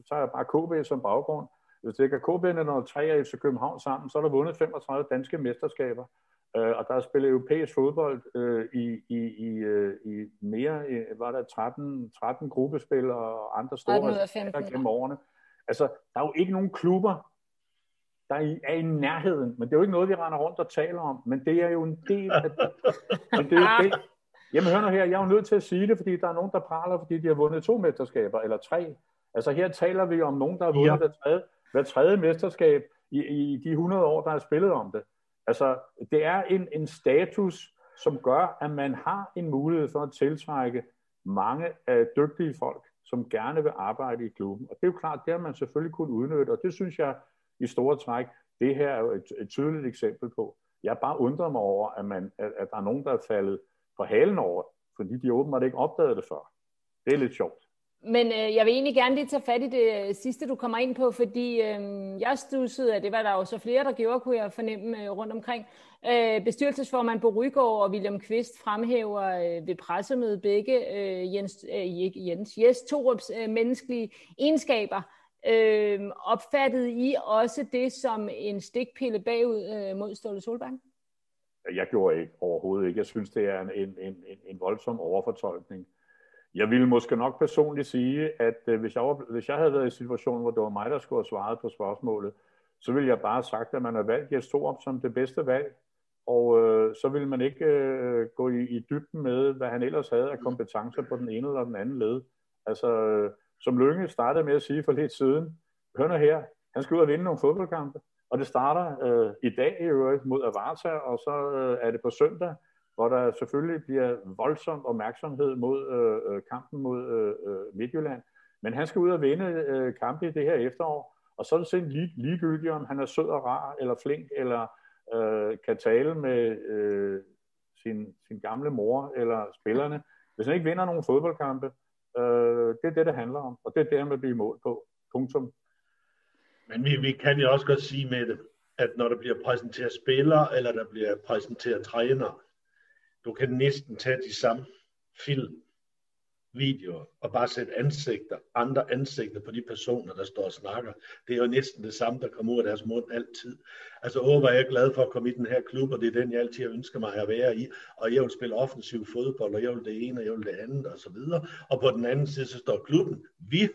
så er jeg bare KB som baggrund. Hvis det ikke er KB, når tre af FC København sammen, så er der vundet 35 danske mesterskaber. Øh, og der er spillet europæisk fodbold øh, i, i, i, øh, i mere, øh, var der 13, 13 gruppespil og andre store resultater gennem årene. Altså, der er jo ikke nogen klubber, der er i nærheden, men det er jo ikke noget, vi render rundt og taler om, men det er jo en del af det. Men det er jo det. Jamen hør nu her, jeg er jo nødt til at sige det, fordi der er nogen, der praler, fordi de har vundet to mesterskaber, eller tre. Altså her taler vi om nogen, der har vundet ja. hver, tredje, hver tredje mesterskab i, i de 100 år, der er spillet om det. Altså, det er en, en status, som gør, at man har en mulighed for at tiltrække mange af dygtige folk, som gerne vil arbejde i klubben. Og det er jo klart, det har man selvfølgelig kun udnytte, og det synes jeg i store træk, det her er jo et, et tydeligt eksempel på. Jeg bare undrer mig over, at, man, at, at der er nogen, der er faldet på halen over, fordi de åbenbart ikke opdagede det før. Det er lidt sjovt. Men øh, jeg vil egentlig gerne lige tage fat i det øh, sidste, du kommer ind på, fordi øh, jeg stussede, at det var der jo så flere, der gjorde, kunne jeg fornemme øh, rundt omkring. Øh, bestyrelsesformand Bo Rygaard og William Kvist fremhæver øh, ved pressemødet begge øh, Jens, øh, Jens, Jes Torups øh, menneskelige egenskaber. Øh, opfattede I også det som en stikpille bagud øh, mod Ståle Solbakken? Jeg gjorde ikke overhovedet ikke. Jeg synes, det er en, en, en, en voldsom overfortolkning. Jeg ville måske nok personligt sige, at øh, hvis, jeg var, hvis jeg havde været i en situation, hvor det var mig, der skulle have svaret på spørgsmålet, så ville jeg bare have sagt, at man har valgt Jes Torup som det bedste valg, og øh, så ville man ikke øh, gå i, i dybden med, hvad han ellers havde af kompetencer på den ene eller den anden led. Altså, øh, som Lønge startede med at sige for lidt siden, hør her, han skal ud og vinde nogle fodboldkampe, og det starter øh, i dag i øvrigt mod Avarta, og så øh, er det på søndag, hvor der selvfølgelig bliver voldsom opmærksomhed mod øh, øh kampen mod øh, øh, Midtjylland. Men han skal ud og vinde øh, kampe i det her efterår, og så er det sådan lig, ligegyldigt, om han er sød og rar, eller flink, eller øh, kan tale med øh, sin, sin gamle mor, eller spillerne. Hvis han ikke vinder nogen fodboldkampe, øh, det er det, det handler om, og det er det, han vil blive mål på. Punktum. Men vi, vi kan jo også godt sige med det, at når der bliver præsenteret spillere, eller der bliver præsenteret træner, du kan næsten tage de samme film videoer og bare sætte ansigter, andre ansigter på de personer, der står og snakker. Det er jo næsten det samme, der kommer ud af deres mund altid. Altså, åh, hvor er jeg glad for at komme i den her klub, og det er den, jeg altid ønsker mig at være i, og jeg vil spille offensiv fodbold, og jeg vil det ene, og jeg vil det andet, og så videre. Og på den anden side, så står klubben, vi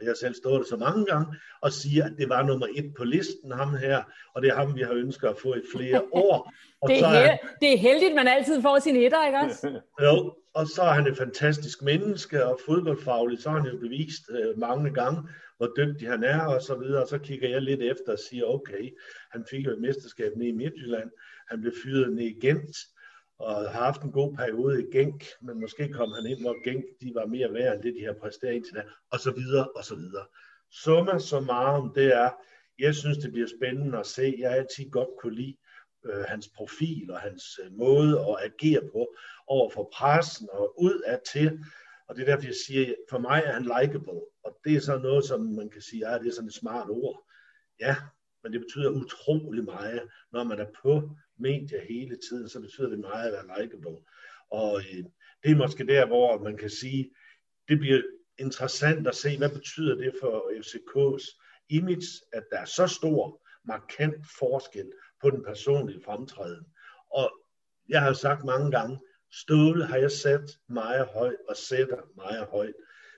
jeg har selv stået det så mange gange, og siger, at det var nummer et på listen, ham her, og det er ham, vi har ønsket at få i flere år. Og det, er så er, det er heldigt, man altid får sin etter, ikke også? Jo, og så er han et fantastisk menneske, og fodboldfagligt, så har han jo bevist øh, mange gange, hvor dygtig han er, og så videre. Og så kigger jeg lidt efter og siger, okay, han fik jo et mesterskab nede i Midtjylland, han blev fyret ned i Gent, og har haft en god periode i Genk, men måske kom han ind, hvor Genk de var mere værd end det, de har præsteret indtil da, og så videre, og så videre. Summa summarum, det er, jeg synes, det bliver spændende at se. Jeg har altid godt kunne lide øh, hans profil og hans øh, måde at agere på over for pressen og ud af til. Og det er derfor, jeg siger, for mig er han likable. Og det er så noget, som man kan sige, ja, det er sådan et smart ord. Ja, men det betyder utrolig meget, når man er på medier hele tiden, så betyder det meget at være likeable. Og øh, det er måske der, hvor man kan sige, det bliver interessant at se, hvad betyder det for FCK's image, at der er så stor, markant forskel på den personlige fremtræden. Og jeg har sagt mange gange, Ståle har jeg sat meget højt og sætter meget højt,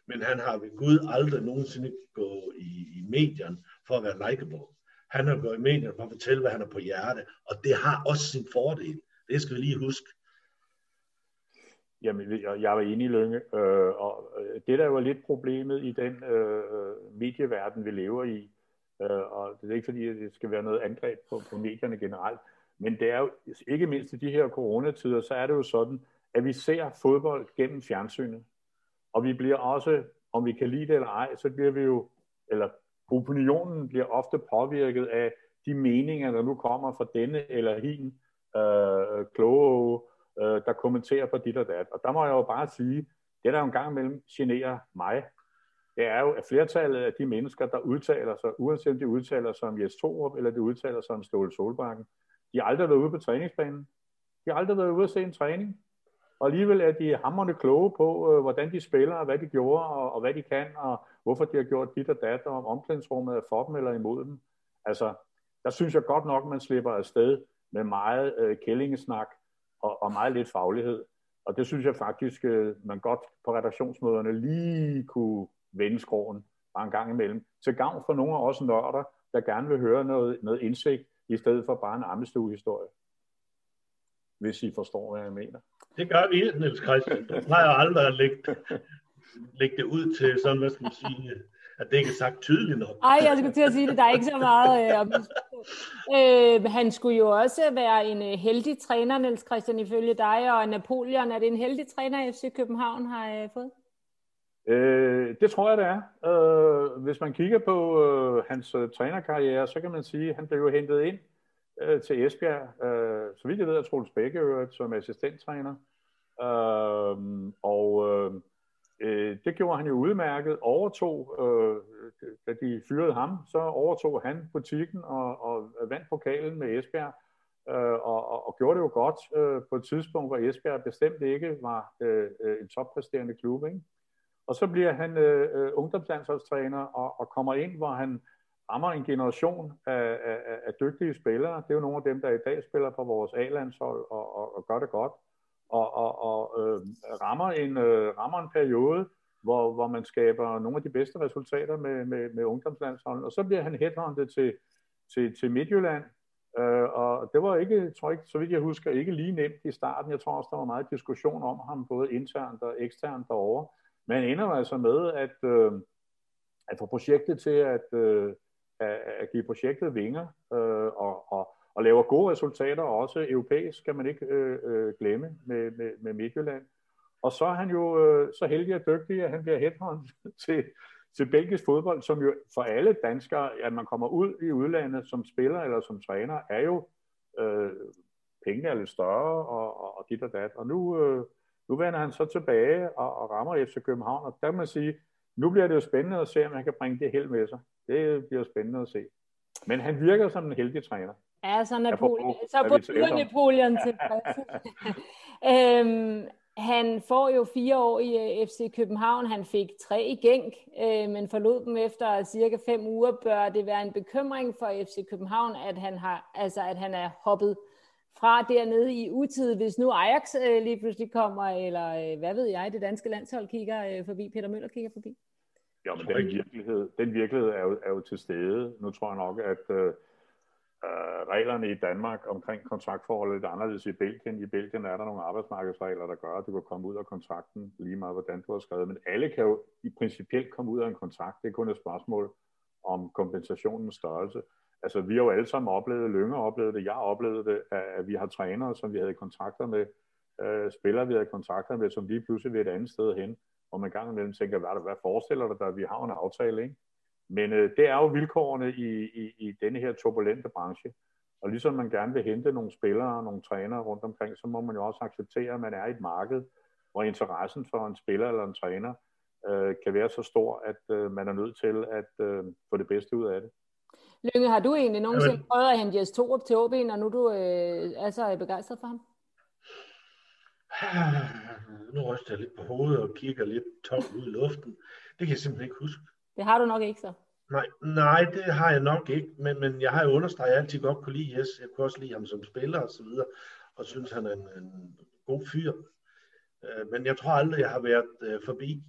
men han har ved Gud aldrig nogensinde gået i, i medierne for at være likeable. Han har gået i medierne for at fortælle, hvad han er på hjerte, og det har også sin fordel. Det skal vi lige huske. Jamen, jeg var enig i Lønge, øh, og øh, det der var lidt problemet i den øh, øh, medieverden, vi lever i, øh, og det er ikke fordi, at det skal være noget angreb på, på medierne generelt, men det er jo ikke mindst i de her coronatider, så er det jo sådan, at vi ser fodbold gennem fjernsynet, og vi bliver også, om vi kan lide det eller ej, så bliver vi jo, eller opinionen bliver ofte påvirket af de meninger, der nu kommer fra denne eller hin øh, kloge, øh, der kommenterer på dit og dat. Og der må jeg jo bare sige, det der jo en gang imellem generer mig, det er jo, at flertallet af de mennesker, der udtaler sig, uanset om de udtaler sig om Jes Torup, eller de udtaler sig om Ståle Solbakken, de har aldrig været ude på træningsbanen. De har aldrig været ude at se en træning. Og alligevel er de hammerne kloge på, øh, hvordan de spiller, og hvad de gjorde, og, og hvad de kan, og hvorfor de har gjort dit og dat, og om omklædningsrummet er for dem eller imod dem. Altså, der synes jeg godt nok, man slipper afsted med meget øh, kællingesnak og, og meget lidt faglighed. Og det synes jeg faktisk, øh, man godt på redaktionsmøderne lige kunne vende skroen bare en gang imellem. Til gavn for nogle af os nørder, der gerne vil høre noget, noget indsigt, i stedet for bare en ammestuehistorie. Hvis I forstår, hvad jeg mener. Det gør vi, Niels Christian. Du plejer aldrig at lægge, lægge det ud til sådan, hvad skal man sige, at det ikke er sagt tydeligt nok. Ej, jeg skulle til at sige det, der er ikke så meget øh, øh, Han skulle jo også være en øh, heldig træner, Niels Christian, ifølge dig, og Napoleon, er det en heldig træner, FC København har øh, fået? Øh, det tror jeg, det er. Øh, hvis man kigger på øh, hans øh, trænerkarriere, så kan man sige, at han blev jo hentet ind øh, Øh, til Esbjerg, øh, så vidt jeg ved, er Troels Bække øvrigt, som assistenttræner. Øh, og øh, øh, det gjorde han jo udmærket, overtog, øh, da de fyrede ham, så overtog han butikken og, og vandt pokalen med Esbjerg, øh, og, og, og gjorde det jo godt øh, på et tidspunkt, hvor Esbjerg bestemt ikke var øh, øh en toppræsterende klub. Ikke? Og så bliver han øh, øh, ungdomslandsholdstræner og, og kommer ind, hvor han rammer en generation af, af, af dygtige spillere. Det er jo nogle af dem, der i dag spiller på vores A-landshold og, og, og gør det godt. Og, og, og øh, rammer, en, øh, rammer en periode, hvor, hvor man skaber nogle af de bedste resultater med, med, med ungdomslandsholdet. Og så bliver han headhunted til, til, til Midtjylland. Øh, og det var ikke, tror ikke, så vidt jeg husker, ikke lige nemt i starten. Jeg tror også, der var meget diskussion om ham, både internt og eksternt derovre. Men ender altså med at, øh, at få projektet til at, øh, at, at give projektet vinger øh, og, og, og laver gode resultater, også europæisk, kan man ikke øh, øh, glemme med, med, med Midtjylland. Og så er han jo øh, så heldig og dygtig, at han bliver headhunted til, til belgisk fodbold, som jo for alle danskere, at man kommer ud i udlandet som spiller eller som træner, er jo øh, pengene er lidt større og, og, og dit og dat. Og nu, øh, nu vender han så tilbage og, og rammer FC København, og der kan man sige, nu bliver det jo spændende at se, om han kan bringe det held med sig. Det bliver spændende at se. Men han virker som en heldig træner. Ja, så, Napoleon, så bliver Napoleon tilfreds. øhm, han får jo fire år i øh, FC København. Han fik tre i gænk, øh, men forlod dem efter cirka fem uger. Bør det være en bekymring for FC København, at han, har, altså, at han er hoppet fra dernede i utid, hvis nu Ajax øh, lige pludselig kommer, eller øh, hvad ved jeg, det danske landshold kigger øh, forbi, Peter Møller kigger forbi? Ja, men den virkelighed, den virkelighed er, jo, er jo til stede. Nu tror jeg nok, at øh, øh, reglerne i Danmark omkring kontraktforholdet er lidt anderledes i Belgien. I Belgien er der nogle arbejdsmarkedsregler, der gør, at du kan komme ud af kontrakten lige meget, hvordan du har skrevet. Men alle kan jo i principielt komme ud af en kontrakt. Det er kun et spørgsmål om kompensationens størrelse. Altså, vi har jo alle sammen oplevet, Lønge oplevet det, jeg oplevede det, at vi har trænere, som vi havde kontrakter med, øh, spillere, vi havde kontrakter med, som lige pludselig vil et andet sted hen, og man gang imellem tænker, hvad, hvad forestiller dig, at vi har en aftale, ikke? Men øh, det er jo vilkårene i, i, i denne her turbulente branche. Og ligesom man gerne vil hente nogle spillere og nogle trænere rundt omkring, så må man jo også acceptere, at man er i et marked, hvor interessen for en spiller eller en træner øh, kan være så stor, at øh, man er nødt til at øh, få det bedste ud af det. Lønge, har du egentlig nogensinde Jamen. prøvet at hente Jes Torup til OB, når nu du øh, er så begejstret for ham? Nu ryster jeg lidt på hovedet og kigger lidt tomt ud i luften. Det kan jeg simpelthen ikke huske. Det har du nok ikke så. Nej, nej, det har jeg nok ikke, men, men jeg har jo understreget, at jeg altid godt kunne lide Jes. Jeg kunne også lide ham som spiller og så videre, og synes, han er en, en god fyr. Øh, men jeg tror aldrig, jeg har været øh, forbi.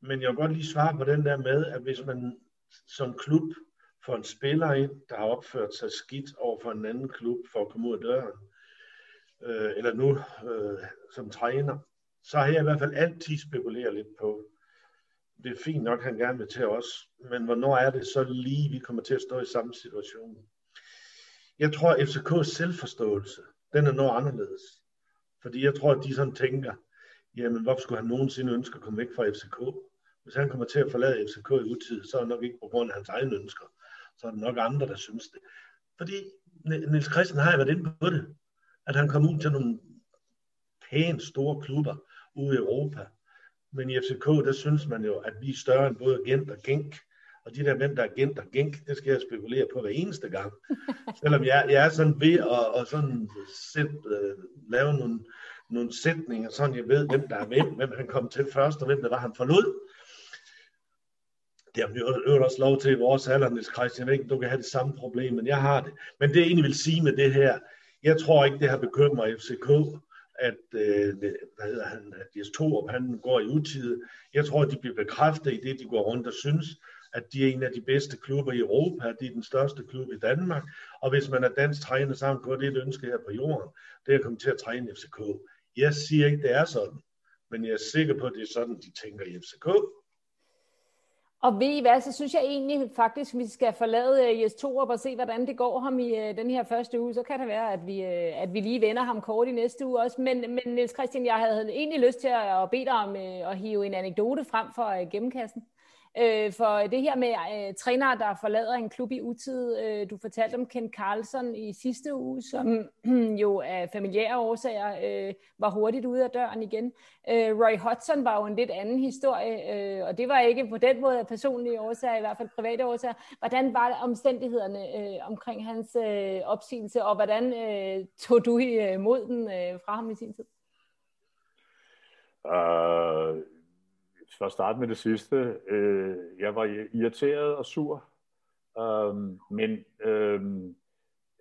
Men jeg vil godt lige svare på den der med, at hvis man som klub får en spiller ind, der har opført sig skidt over for en anden klub for at komme ud af døren, øh, eller nu øh, som træner, så har jeg i hvert fald altid spekuleret lidt på, det er fint nok, han gerne vil til os, men hvornår er det så lige, vi kommer til at stå i samme situation? Jeg tror, at FCK's selvforståelse, den er noget anderledes. Fordi jeg tror, at de sådan tænker, jamen hvorfor skulle han nogensinde ønske at komme væk fra FCK? Hvis han kommer til at forlade FCK i utid, så er det nok ikke på grund af hans egne ønsker. Så er det nok andre, der synes det. Fordi Niels Christian har været inde på det, at han kom ud til nogle pænt store klubber ude i Europa, men i FCK, der synes man jo, at vi er større end både agent og gænk. Og de der, hvem der er agent og gænk, det skal jeg spekulere på hver eneste gang. Selvom jeg, jeg er sådan ved at, at sådan sæt, uh, lave nogle, nogle sætninger, sådan jeg ved, hvem der er hvem, hvem han kom til først, og hvem der var, han forlod. Det har vi jo også lov til i vores alder, Niels Christian. Jeg ved ikke, du kan have det samme problem, men jeg har det. Men det jeg egentlig vil sige med det her, jeg tror ikke, det har bekymret FCK at, øh, hvad hedder han, at Jes Torup, han går i utide. Jeg tror, at de bliver bekræftet i det, de går rundt og synes, at de er en af de bedste klubber i Europa, de er den største klub i Danmark, og hvis man er dansk træner sammen, går det et ønske her på jorden, det er at komme til at træne FCK. Jeg siger ikke, det er sådan, men jeg er sikker på, at det er sådan, de tænker i FCK. Og ved I hvad, så synes jeg egentlig faktisk, at vi skal forlade øh, Jes Torup og se, hvordan det går ham i øh, den her første uge. Så kan det være, at vi, øh, at vi lige vender ham kort i næste uge også. Men, men Niels Christian, jeg havde egentlig lyst til at, bede dig om at hive en anekdote frem for gennemkassen. Øh, for det her med øh, trænere, der forlader en klub i utid, øh, du fortalte om Ken Carlson i sidste uge, som jo af familiære årsager øh, var hurtigt ude af døren igen. Øh, Roy Hodgson var jo en lidt anden historie, øh, og det var ikke på den måde personlige årsager, i hvert fald private årsager. Hvordan var omstændighederne øh, omkring hans øh, opsigelse, og hvordan øh, tog du øh, imod den øh, fra ham i sin tid? Uh for at starte med det sidste, øh, jeg var irriteret og sur, øh, men øh,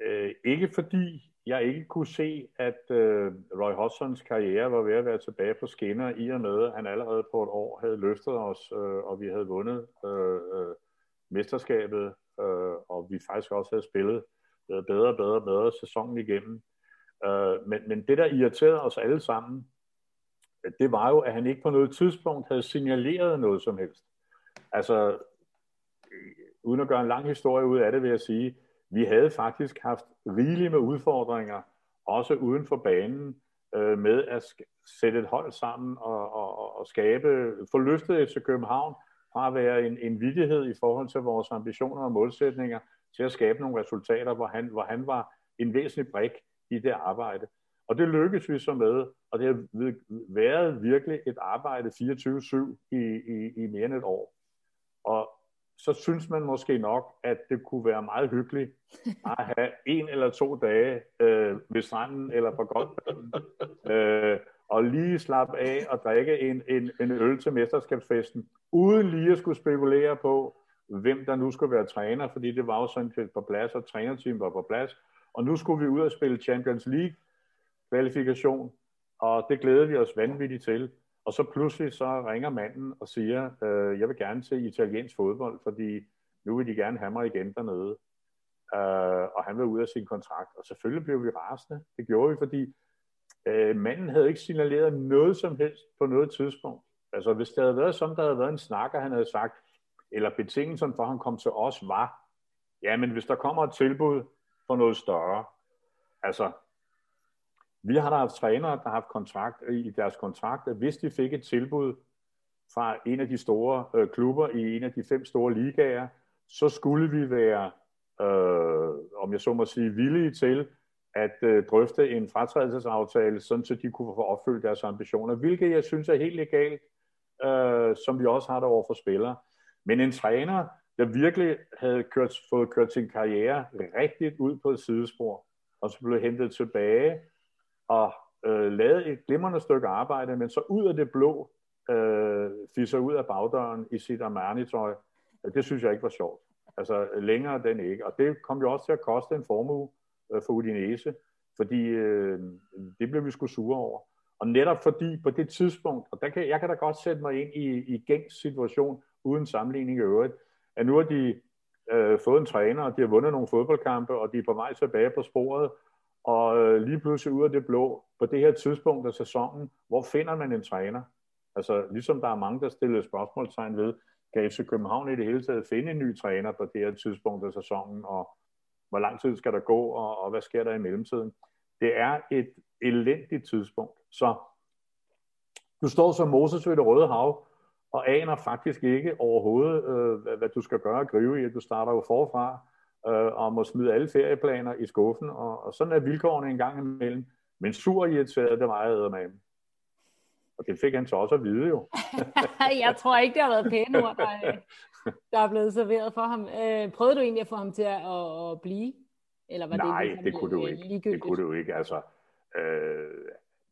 øh, ikke fordi jeg ikke kunne se, at øh, Roy Hodgsons karriere var ved at være tilbage på skinner, i og med, at han allerede på et år havde løftet os, øh, og vi havde vundet øh, øh, mesterskabet, øh, og vi faktisk også havde spillet øh, bedre og bedre og bedre sæsonen igennem. Øh, men, men det, der irriterede os alle sammen, det var jo, at han ikke på noget tidspunkt havde signaleret noget som helst. Altså, øh, uden at gøre en lang historie ud af det, vil jeg sige, vi havde faktisk haft rigeligt med udfordringer, også uden for banen, øh, med at sætte et hold sammen og, og, og skabe, få løftet FC København fra at være en, en vidighed i forhold til vores ambitioner og målsætninger, til at skabe nogle resultater, hvor han, hvor han var en væsentlig brik i det arbejde. Og det lykkedes vi så med, og det har været virkelig et arbejde 24-7 i, i, i mere end et år. Og så synes man måske nok, at det kunne være meget hyggeligt at have en eller to dage øh, ved stranden eller på golfbanen, øh, og lige slappe af og drikke en, en, en øl til mesterskabsfesten, uden lige at skulle spekulere på, hvem der nu skulle være træner, fordi det var jo sådan på plads, og trænerteam var på plads. Og nu skulle vi ud og spille Champions League kvalifikation, og det glæder vi os vanvittigt til. Og så pludselig så ringer manden og siger, øh, jeg vil gerne til italiensk fodbold, fordi nu vil de gerne have mig igen dernede. Øh, og han vil ud af sin kontrakt. Og selvfølgelig blev vi rasende. Det gjorde vi, fordi øh, manden havde ikke signaleret noget som helst på noget tidspunkt. Altså hvis det havde været som der havde været en snakker, han havde sagt, eller betingelsen for, at han kom til os var, ja, men hvis der kommer et tilbud for noget større, altså, vi har da haft trænere, der har haft kontrakt øh, i deres kontrakt, at hvis de fik et tilbud fra en af de store øh, klubber i en af de fem store ligaer, så skulle vi være, øh, om jeg så må sige, villige til at øh, drøfte en fratrædelsesaftale, sådan så de kunne få opfyldt deres ambitioner, hvilket jeg synes er helt legalt, øh, som vi også har det over for spillere. Men en træner, der virkelig havde kørt, fået kørt sin karriere rigtigt ud på et sidespor, og så blev hentet tilbage og øh, lavede et glimrende stykke arbejde, men så ud af det blå øh, fisser ud af bagdøren i sit Armani-tøj, det synes jeg ikke var sjovt. Altså længere den ikke. Og det kom jo også til at koste en formue øh, for Udinese, fordi øh, det blev vi sgu sure over. Og netop fordi på det tidspunkt, og der kan, jeg kan da godt sætte mig ind i, i gængs situation, uden sammenligning i øvrigt, at nu har de øh, fået en træner, og de har vundet nogle fodboldkampe, og de er på vej tilbage på sporet, og øh, lige pludselig ud af det blå, på det her tidspunkt af sæsonen, hvor finder man en træner? Altså ligesom der er mange, der stiller spørgsmålstegn ved, kan FC København i det hele taget finde en ny træner på det her tidspunkt af sæsonen, og hvor lang tid skal der gå, og, og hvad sker der i mellemtiden? Det er et elendigt tidspunkt. Så du står som Moses ved det røde hav, og aner faktisk ikke overhovedet, øh, hvad, hvad du skal gøre og gribe i. Du starter jo forfra øh, og må smide alle ferieplaner i skuffen, og, og sådan er vilkårene en gang imellem. Men sur og irriteret, det var jeg med. Og det fik han så også at vide jo. jeg tror ikke, det har været pæne ord, der, der er blevet serveret for ham. Øh, prøvede du egentlig at få ham til at, at, at blive? Eller var Nej, det, ligesom, det kunne du ikke. Det kunne du ikke. Altså, øh,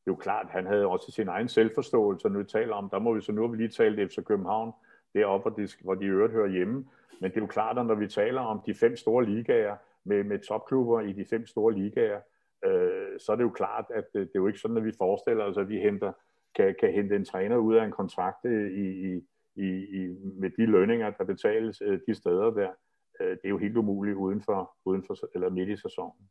det er jo klart, han havde også sin egen selvforståelse, nu vi taler om, der må vi så nu vi lige talt FC København, deroppe, hvor de, hvor de øvrigt hører hjemme. Men det er jo klart, at når vi taler om de fem store ligaer, med, med topklubber i de fem store ligaer, øh, så er det jo klart, at det, det er jo ikke sådan, at vi forestiller os, at vi henter, kan, kan hente en træner ud af en kontrakt øh, i, i, i, med de lønninger, der betales øh, de steder der. Øh, det er jo helt umuligt uden for, uden for eller midt i sæsonen.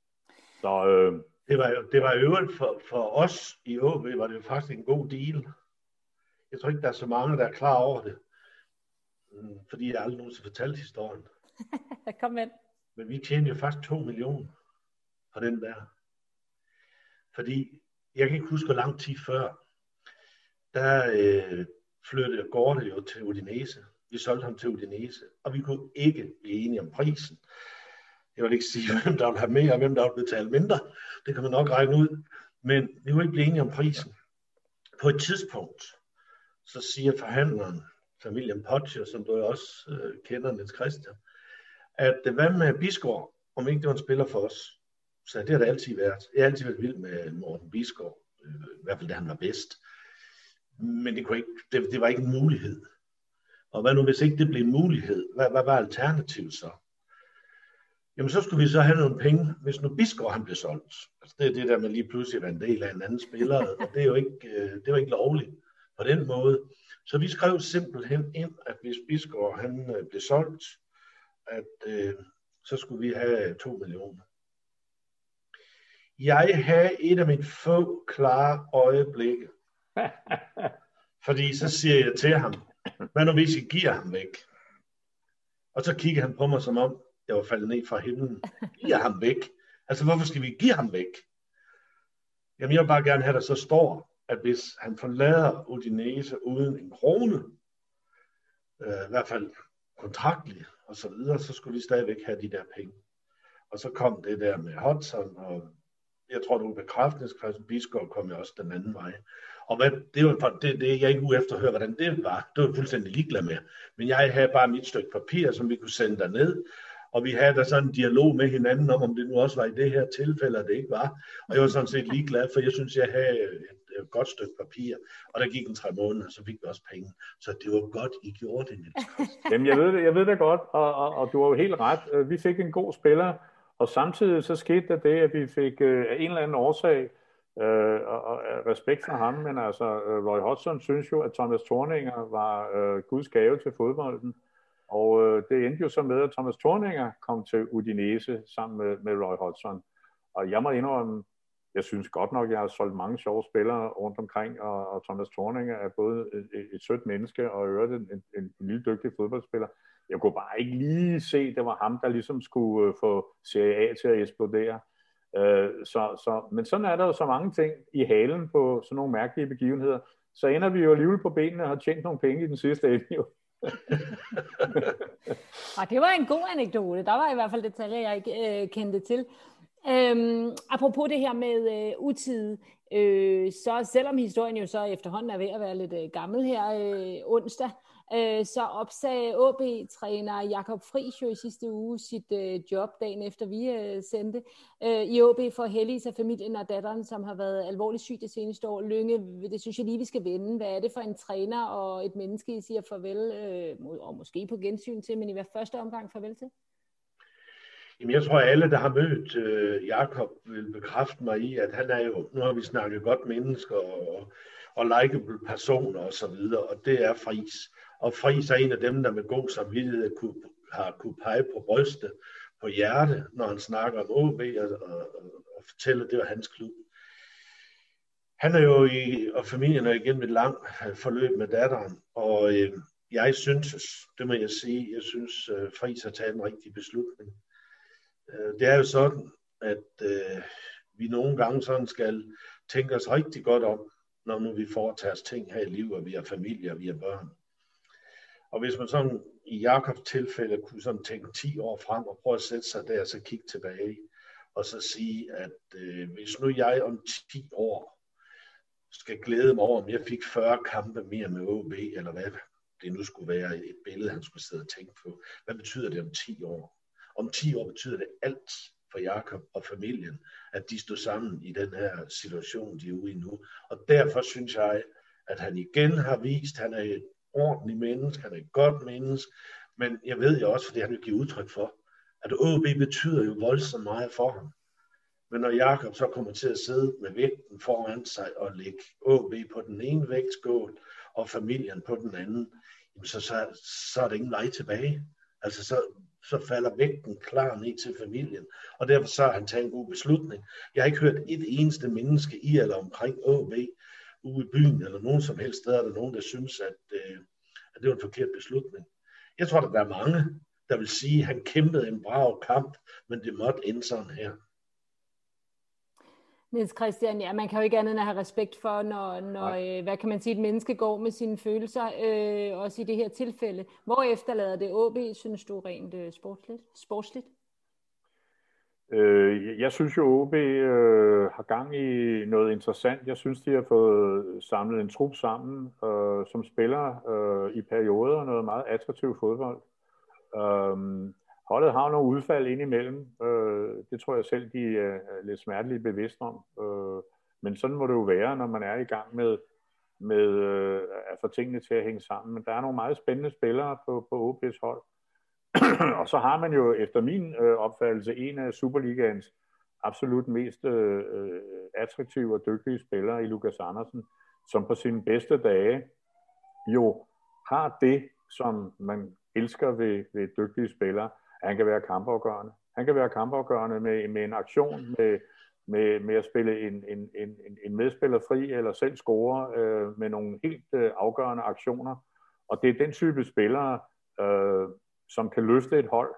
Så, øh, det var, det var øvrigt for, for os i OB, var det faktisk en god deal. Jeg tror ikke, der er så mange, der er klar over det. Mm, fordi jeg aldrig nogensinde fortalt historien. Kom med. Men vi tjente jo faktisk 2 millioner på den der. Fordi, jeg kan ikke huske, hvor lang tid før, der øh, flyttede Gorte jo til Udinese. Vi solgte ham til Udinese, og vi kunne ikke blive enige om prisen. Jeg vil ikke sige, hvem der vil have mere, og hvem der vil betale mindre. Det kan man nok regne ud. Men vi kunne ikke blive enige om prisen. På et tidspunkt, så siger forhandleren, familien Potcher, som du også øh, kender, Niels Christian, at øh, hvad med Bisgaard, om ikke det var en spiller for os. Så det har det altid været. Jeg har altid været vild med Morten Bisgaard, øh, i hvert fald da han var bedst. Men det, kunne ikke, det, det var ikke en mulighed. Og hvad nu, hvis ikke det blev en mulighed? Hvad, hvad var alternativet så? Jamen, så skulle vi så have nogle penge, hvis nu Bisgaard han blev solgt. Altså, det er det der med lige pludselig at være en del af en anden spiller, og det er jo ikke, øh, det var ikke lovligt på den måde. Så vi skrev simpelthen ind, at hvis Bisgaard han øh, blev solgt, at øh, så skulle vi have 2 millioner. Jeg havde et af mine få klare øjeblikke. Fordi så siger jeg til ham, hvad nu hvis I giver ham væk? Og så kigger han på mig som om, jeg var faldet ned fra himlen. Giver ham væk? Altså hvorfor skal vi give ham væk? Jamen jeg vil bare gerne have, at der så står, at hvis han forlader Udinese uden en krone, øh, i hvert fald kontraktlig og så videre, så skulle vi stadigvæk have de der penge. Og så kom det der med Hudson, og jeg tror, du bekræftes, Christian Biskov kom jo også den anden vej. Og hvad, det, var, det, det jeg ikke ude efter at høre, hvordan det var. Det var jeg fuldstændig ligeglad med. Men jeg havde bare mit stykke papir, som vi kunne sende derned, og vi havde da sådan en dialog med hinanden om, om det nu også var i det her tilfælde, at det ikke var. Og jeg var sådan set ligeglad, for jeg synes, jeg havde et et godt stykke papir, og der gik en tre måneder, så fik vi også penge. Så det var godt, I gjorde det, Niels Jamen, jeg ved det, jeg ved det godt, og, og, og du har jo helt ret. Øh, vi fik en god spiller, og samtidig så skete der det, at vi fik øh, af en eller anden årsag, øh, og, og øh, respekt for ham, men altså Roy Hodgson synes jo, at Thomas Thorninger var øh, Guds gave til fodbolden, og øh, det endte jo så med, at Thomas Thorninger kom til Udinese sammen med, med Roy Hodgson. Og jeg må indrømme, jeg synes godt nok, jeg har solgt mange sjove spillere rundt omkring, og, og Thomas Thorning er både et, et sødt menneske og øvrigt en, en, en, en lille dygtig fodboldspiller. Jeg kunne bare ikke lige se, at det var ham, der ligesom skulle øh, få Serie A til at eksplodere. Øh, så, så, men sådan er der jo så mange ting i halen på sådan nogle mærkelige begivenheder. Så ender vi jo alligevel på benene og har tjent nogle penge i den sidste ende. Jo. og det var en god anekdote. Der var i hvert fald detaljer, jeg ikke øh, kendte til. Øhm, apropos det her med øh, utid, øh, så selvom historien jo så efterhånden er ved at være lidt øh, gammel her øh, onsdag, øh, så opsagde OB-træner Jakob Friis jo i sidste uge sit øh, job dagen efter vi øh, sendte øh, i OB for hellige sig familien og datteren, som har været alvorligt syg det seneste år. Lønge, det synes jeg lige, vi skal vende. Hvad er det for en træner og et menneske, I siger farvel, øh, og måske på gensyn til, men i hvert første omgang farvel til? Jamen, jeg tror, at alle, der har mødt øh, Jakob, vil bekræfte mig i, at han er jo, nu har vi snakket godt mennesker og, og likeable personer og så videre, og det er Fris. Og Fris er en af dem, der med god samvittighed kunne, har kunne pege på brystet, på hjerte, når han snakker om OB og, og, og fortæller, at det var hans klub. Han er jo i, og familien er igennem et langt øh, forløb med datteren, og øh, jeg synes, det må jeg sige, jeg synes, øh, Fris har taget en rigtig beslutning. Øh, det er jo sådan, at øh, vi nogle gange sådan skal tænke os rigtig godt om, når nu vi foretager os ting her i livet, og vi har familie, og vi har børn. Og hvis man sådan i Jakobs tilfælde kunne sådan tænke 10 år frem og prøve at sætte sig der og så kigge tilbage, og så sige, at øh, hvis nu jeg om 10 år skal glæde mig over, om jeg fik 40 kampe mere med OB, eller hvad det nu skulle være et billede, han skulle sidde og tænke på. Hvad betyder det om 10 år? Om 10 år betyder det alt for Jakob og familien, at de står sammen i den her situation, de er ude i nu. Og derfor synes jeg, at han igen har vist, at han er et ordentligt menneske, han er et godt menneske, men jeg ved jo også, fordi han vil give udtryk for, at OB betyder jo voldsomt meget for ham. Men når Jakob så kommer til at sidde med vægten foran sig og lægge OB på den ene vægtskål og familien på den anden, så, så, så er der ingen vej tilbage. Altså så, så falder vægten klar ned til familien. Og derfor så har han taget en god beslutning. Jeg har ikke hørt et eneste menneske i eller omkring AB ude i byen, eller nogen som helst steder, er der nogen, der synes, at, øh, at det var en forkert beslutning. Jeg tror, at der er mange, der vil sige, at han kæmpede en brav kamp, men det måtte ende sådan her. Niels Christian, ja, man kan jo ikke andet end at have respekt for, når, når øh, hvad kan man sige, et menneske går med sine følelser, øh, også i det her tilfælde. Hvor efterlader det OB, synes du, rent øh, sportsligt? sportsligt? Øh, jeg synes jo, OB øh, har gang i noget interessant. Jeg synes, de har fået samlet en trup sammen, øh, som spiller øh, i perioder noget meget attraktiv fodbold. Øh, holdet har nogle udfald indimellem. Øh, det tror jeg selv, de er lidt smerteligt bevidst om. Øh, men sådan må det jo være, når man er i gang med, med øh, at få tingene til at hænge sammen. Men der er nogle meget spændende spillere på, på OB's hold. og så har man jo efter min øh, opfattelse en af Superligaens absolut mest øh, øh attraktive og dygtige spillere i Lukas Andersen, som på sine bedste dage jo har det, som man elsker ved, ved dygtige spillere, han kan være kampafgørende. Han kan være kampafgørende med, med en aktion, med, med, med at spille en, en, en, en medspiller fri, eller selv score øh, med nogle helt øh, afgørende aktioner. Og det er den type spillere, øh, som kan løfte et hold,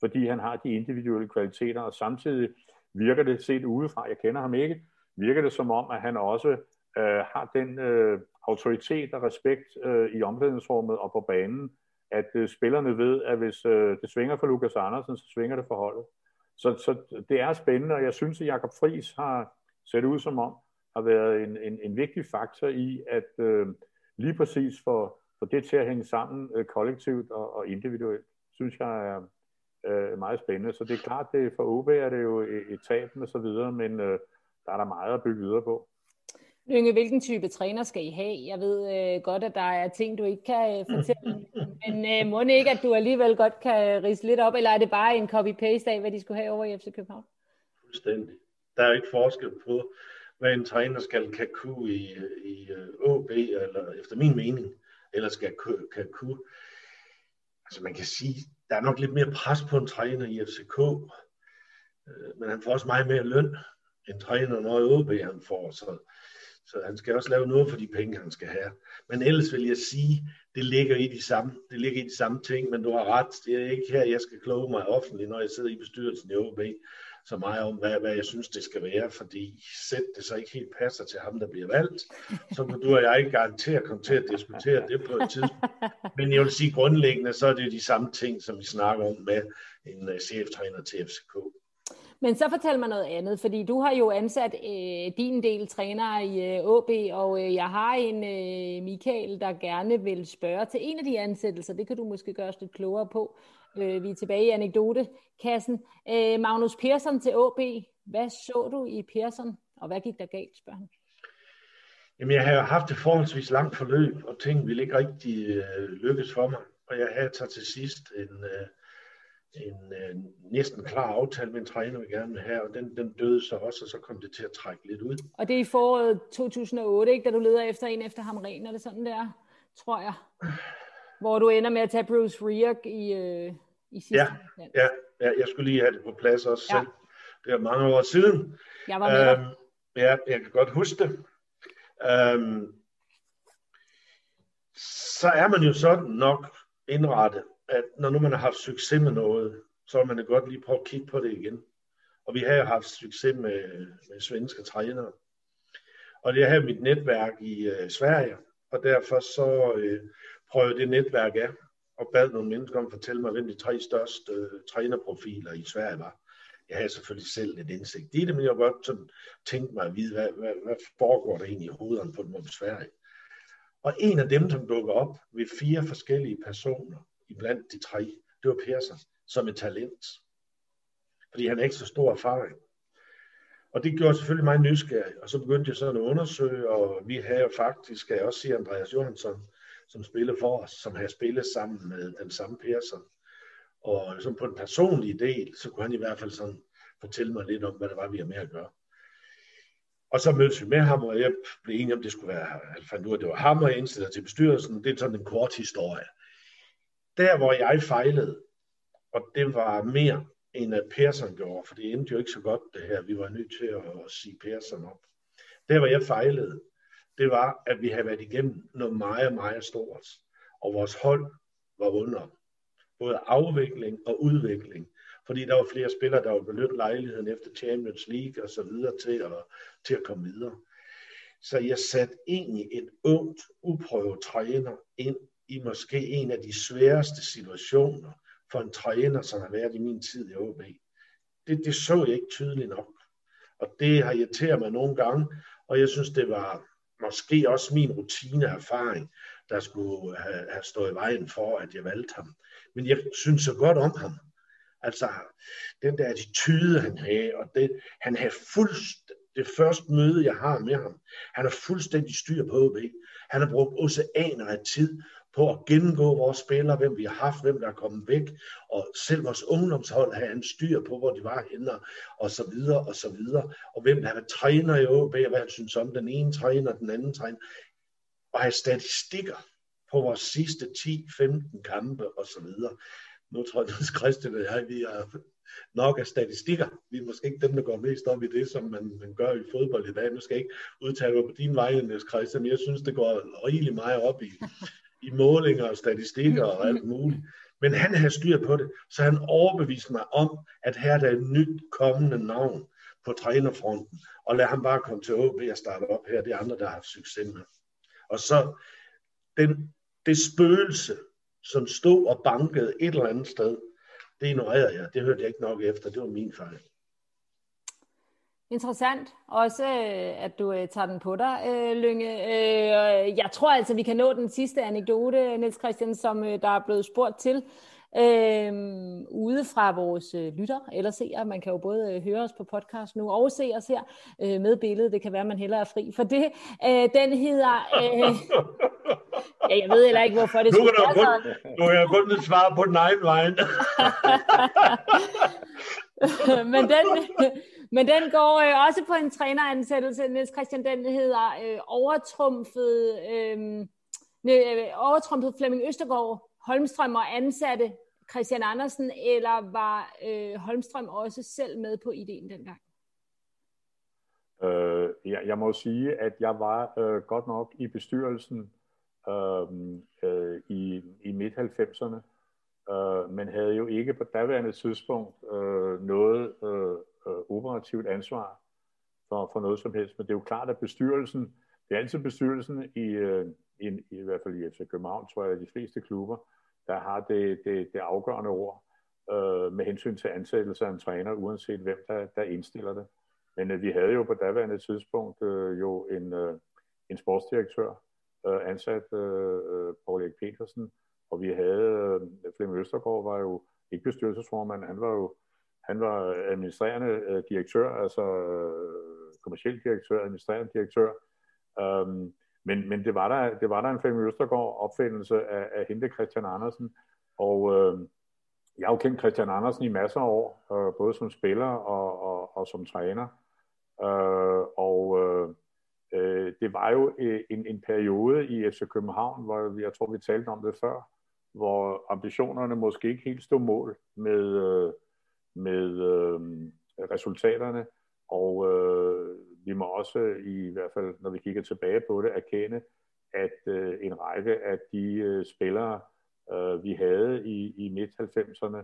fordi han har de individuelle kvaliteter, og samtidig virker det set udefra, jeg kender ham ikke, virker det som om, at han også øh, har den øh, autoritet og respekt øh, i omklædningsrummet og på banen, at øh, spillerne ved, at hvis øh, det svinger for Lukas Andersen, så svinger det for holdet. Så, så det er spændende, og jeg synes, at Jakob Friis har set ud som om, har været en, en, en vigtig faktor i, at øh, lige præcis for, for det til at hænge sammen øh, kollektivt og, og individuelt, synes jeg er øh, meget spændende. Så det er klart, det for OB er det jo et tab og så videre, men øh, der er der meget at bygge videre på. Lynge, hvilken type træner skal I have? Jeg ved øh, godt, at der er ting, du ikke kan øh, fortælle, men øh, må det ikke, at du alligevel godt kan rise lidt op, eller er det bare en copy-paste af, hvad de skulle have over i FC København? Fuldstændig. Der er jo ikke forskel på, hvad en træner skal kan kunne i, i øh, OB, eller efter min mening, eller skal kan kunne. Altså man kan sige, der er nok lidt mere pres på en træner i FCK, øh, men han får også meget mere løn, end træner når i OB han får. Så så han skal også lave noget for de penge, han skal have. Men ellers vil jeg sige, det ligger i de samme, det ligger i de samme ting, men du har ret. Det er ikke her, jeg skal kloge mig offentligt, når jeg sidder i bestyrelsen i OB, så meget om, hvad, hvad jeg synes, det skal være, fordi sæt det så ikke helt passer til ham, der bliver valgt, så kan du og jeg ikke garantere komme til at diskutere det på et tidspunkt. Men jeg vil sige grundlæggende, så er det de samme ting, som vi snakker om med en øh, cheftræner til FCK. Men så fortæl mig noget andet, fordi du har jo ansat øh, din del træner i øh, AB, og øh, jeg har en øh, Michael, der gerne vil spørge til en af de ansættelser. Det kan du måske gøre os lidt klogere på. Øh, vi er tilbage i anekdotekassen. Øh, Magnus Persson til AB. Hvad så du i Persson, og hvad gik der galt, spørger han? Jamen, jeg har haft et forholdsvis langt forløb, og ting ville ikke rigtig øh, lykkes for mig. Og jeg havde taget til sidst en, øh, en øh, næsten klar aftale med en træner, vi gerne vil have, og den, den døde så også, og så kom det til at trække lidt ud. Og det er i foråret 2008, ikke, da du leder efter en efter Hamren, er det sådan der, tror jeg? Hvor du ender med at tage Bruce Rierk i, øh, i sidste ja, ja, ja, jeg skulle lige have det på plads også ja. selv. Det er mange år siden. Jeg var med øhm, Ja, jeg kan godt huske det. Øhm, så er man jo sådan nok indrettet, at når nu man har haft succes med noget, så vil man godt lige prøve at kigge på det igen. Og vi har jo haft succes med, med svenske trænere. Og det har mit netværk i uh, Sverige, og derfor så uh, prøvede det netværk af, og bad nogle mennesker om at fortælle mig, hvem de tre største uh, trænerprofiler i Sverige var. Jeg havde selvfølgelig selv lidt indsigt i det, men jeg har godt sådan tænkt mig at vide, hvad, hvad, hvad foregår der egentlig i hovederne på dem i Sverige. Og en af dem, som dukker op ved fire forskellige personer, blandt de tre, det var Persson som et talent. Fordi han har ikke så stor erfaring. Og det gjorde selvfølgelig mig nysgerrig, og så begyndte jeg sådan at undersøge, og vi havde jo faktisk, skal jeg også sige, Andreas Johansson, som spiller for os, som havde spillet sammen med den samme Persson. Og som på en personlig del, så kunne han i hvert fald sådan fortælle mig lidt om, hvad det var, vi havde med at gøre. Og så mødtes vi med ham, og jeg blev enig om, det skulle være, jeg fandt ud af, det var ham, og jeg indstiller til bestyrelsen. Det er sådan en kort historie. Der, hvor jeg fejlede, og det var mere end at Persson gjorde, for det endte jo ikke så godt det her. Vi var nødt til at, sige Persson op. Der, hvor jeg fejlede, det var, at vi havde været igennem noget meget, meget stort. Og vores hold var under både afvikling og udvikling. Fordi der var flere spillere, der var benyttet lejligheden efter Champions League og så videre til at, til at komme videre. Så jeg satte egentlig en ungt, uprøvet træner ind i måske en af de sværeste situationer for en træner, som har været i min tid i OB. Det, det så jeg ikke tydeligt nok. Og det har irriteret mig nogle gange, og jeg synes, det var måske også min rutineerfaring, der skulle have, have stået i vejen for, at jeg valgte ham. Men jeg synes så godt om ham. Altså, den der attitude, han havde, og det, han havde fuldst, det første møde, jeg har med ham, han har fuldstændig styr på OB. Han har brugt oceaner af tid på at gennemgå vores spillere, hvem vi har haft, hvem der er kommet væk, og selv vores ungdomshold har en styr på, hvor de var henne, og så videre, og så videre, og hvem der har træner i OB, og hvad han synes om den ene træner, den anden træner, og have statistikker på vores sidste 10-15 kampe, og så videre. Nu tror jeg, at Christian og jeg, vi er nok af statistikker. Vi er måske ikke dem, der går mest op i det, som man, man gør i fodbold i dag. Nu skal jeg ikke udtale mig på din vej, Niels Christian, men jeg synes, det går rigeligt meget op i, i målinger og statistikker og alt muligt. Men han havde styr på det, så han overbeviste mig om, at her er der et nyt kommende navn på trænerfronten, og lad ham bare komme til OB og starte op her. Det er andre, der har haft succes med. Og så den, det spøgelse, som stod og bankede et eller andet sted, det ignorerede jeg. Det hørte jeg ikke nok efter. Det var min fejl. Interessant. Også, øh, at du øh, tager den på dig, øh, Lynge. Jeg tror altså, vi kan nå den sidste anekdote, Niels Christian, som der er blevet spurgt til. øh, ude fra vores lytter eller seere. Man kan jo både høre os på podcast nu og se os her øh, med billedet. Det kan være, man hellere er fri for det. Øh, den hedder... Øh, ja, jeg ved heller ikke, hvorfor det skulle være sådan. Nu kan jeg kun svare på den egen vej. men, den, men den går øh, også på en træneransættelse, Niels Christian, den hedder øh, overtrumfet, øh, øh, overtrumfet Flemming Østergaard Holmstrøm og ansatte Christian Andersen, eller var øh, Holmstrøm også selv med på ideen dengang? Øh, jeg, jeg må sige, at jeg var øh, godt nok i bestyrelsen øh, øh, i, i midt-90'erne, øh, men havde jo ikke på daværende tidspunkt øh, noget øh, øh, operativt ansvar for, for noget som helst. Men det er jo klart, at bestyrelsen, det er altid bestyrelsen i, øh, i, i hvert fald i FC København, tror jeg, de fleste klubber, der har det, det, det afgørende ord øh, med hensyn til ansættelse af en træner, uanset hvem der, der indstiller det. Men øh, vi havde jo på daværende tidspunkt øh, jo en, øh, en sportsdirektør øh, ansat, øh, øh Paul Erik Petersen, og vi havde, øh, Flemming Østergaard var jo ikke bestyrelsesformand, han var jo han var administrerende øh, direktør, altså øh, kommersiel direktør, administrerende direktør. Øhm, men, men det var der, det var der en Flemming Østergaard opfindelse af, af Hente Christian Andersen, og øh, jeg har jo kendt Christian Andersen i masser af år, øh, både som spiller og, og, og som træner. Øh, og øh, øh det var jo øh, en, en periode i FC København, hvor jeg tror, vi talte om det før, hvor ambitionerne måske ikke helt stod mål med, øh, med øh, resultaterne, og øh, vi må også i hvert fald, når vi kigger tilbage på det, erkende, at øh, en række af de øh, spillere, øh, vi havde i, i midt-90'erne,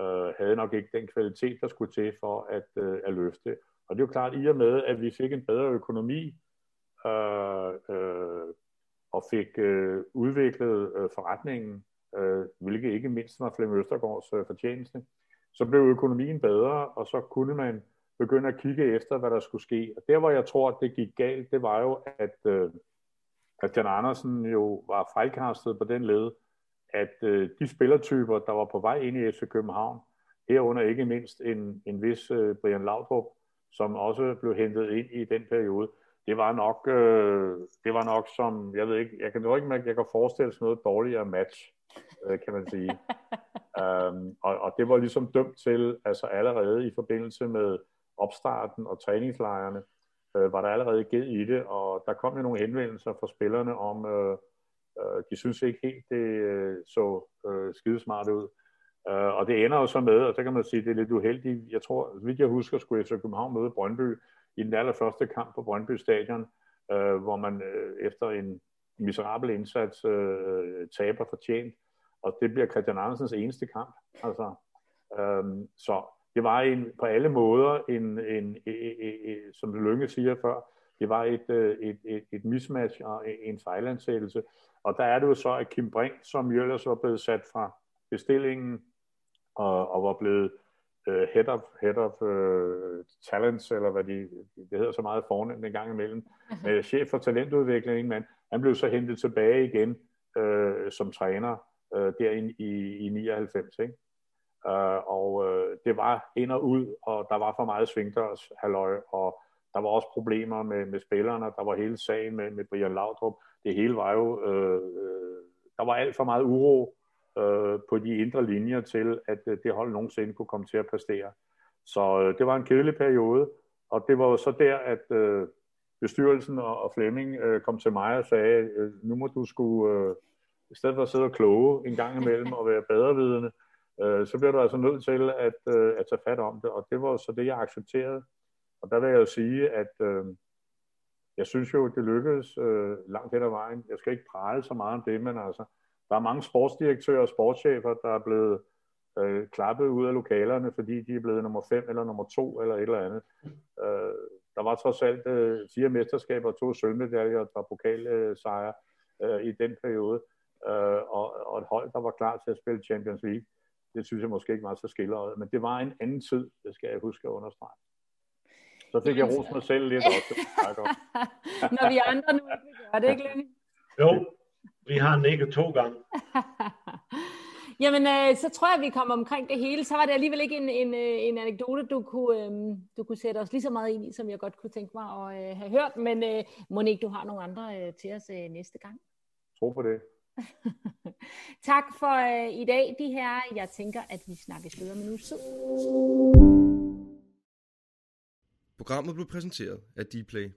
øh, havde nok ikke den kvalitet, der skulle til for at, øh, at løfte. Og det er jo klart, i og med, at vi fik en bedre økonomi, øh, øh, og fik øh, udviklet øh, forretningen, øh, hvilket ikke mindst var Flemming Østergaards øh, fortjeneste, så blev økonomien bedre, og så kunne man begynde at kigge efter, hvad der skulle ske. Og der, hvor jeg tror, at det gik galt, det var jo, at øh, Christian Andersen jo var fejlkastet på den led, at øh, de spillertyper, der var på vej ind i FC København, herunder ikke mindst en, en vis øh, Brian Laudrup, som også blev hentet ind i den periode, det var nok, øh, det var nok som, jeg ved ikke, jeg kan nok ikke mærke, jeg kan forestille sig noget dårligere match, øh, kan man sige. um, og, og det var ligesom dømt til, altså allerede i forbindelse med opstarten og træningslejrene, øh, var der allerede givet i det, og der kom jo nogle henvendelser fra spillerne om, øh, øh, de synes ikke helt, det øh, så øh, skidesmart ud. Øh, og det ender jo så med, og så kan man sige, det er lidt uheldigt. Jeg tror, vidt jeg husker, skulle efter København møde Brøndby i den allerførste kamp på Brøndby Stadion, øh, hvor man øh, efter en miserabel indsats øh, taber fortjent, og det bliver Christian Andersens eneste kamp. Altså, øh, så det var en, på alle måder en, en, en, en, som Lønge siger før, det var et, øh, et, et, et mismatch og en fejlansættelse. Og der er det jo så, at Kim Brink, som jo ellers var blevet sat fra bestillingen og, og var blevet uh, head of, head of uh, talents, eller hvad de, det hedder så meget fornemt en gang imellem, uh, chef for talentudvikling, men han blev så hentet tilbage igen øh, som træner øh, derinde i, i, 99, ikke? Øh, og øh, det var ind og ud, og der var for meget svingdørs halløj, og der var også problemer med, med spillerne, der var hele sagen med, med Brian Laudrup. Det hele var jo, øh, øh, der var alt for meget uro øh, på de indre linjer til, at øh, det hold nogensinde kunne komme til at præstere. Så øh, det var en kedelig periode, og det var jo så der, at øh, bestyrelsen og, og Flemming øh, kom til mig og sagde, øh, nu må du skulle, øh, i stedet for at sidde og kloge en gang imellem og være bedrevidende, øh, så bliver du altså nødt til at, øh, at tage fat om det, og det var så det, jeg accepterede. Og der vil jeg jo sige, at øh, jeg synes jo, det lykkedes øh, langt hen ad vejen. Jeg skal ikke prale så meget om det, men altså, der er mange sportsdirektører og sportschefer, der er blevet øh, klappet ud af lokalerne, fordi de er blevet nummer 5 eller nummer 2 eller et eller andet. Øh, der var trods alt øh, fire mesterskaber og to sølvmedaljer og et pokalsejre øh, i den periode, øh, og, og et hold, der var klar til at spille Champions League det synes jeg måske ikke var så skilleret, men det var en anden tid, det skal jeg huske at understrege. Så fik jeg ros mig selv lidt også. Når vi andre nu ikke gøre det, ikke Lenny? Jo, vi har nikket to gange. Jamen, øh, så tror jeg, vi kommer omkring det hele. Så var det alligevel ikke en, en, øh, en anekdote, du kunne, øh, du kunne sætte os lige så meget ind i, som jeg godt kunne tænke mig at øh, have hørt. Men øh, må ikke, du har nogle andre øh, til os øh, næste gang? Tro på det. tak for øh, i dag, de her. Jeg tænker, at vi snakkes videre med nu. Programmet blev præsenteret af Dplay.